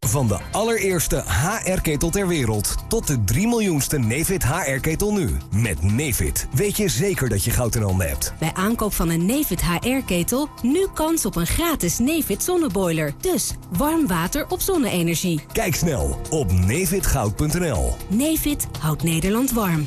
Van de allereerste HR-ketel ter wereld tot de 3 miljoenste Nefit HR-ketel nu. Met Nefit weet je zeker dat je goud in handen hebt. Bij aankoop van een Nefit HR-ketel nu kans op een gratis Nefit zonneboiler. Dus warm water op zonne-energie. Kijk snel op nefitgoud.nl. Nefit houdt Nederland warm.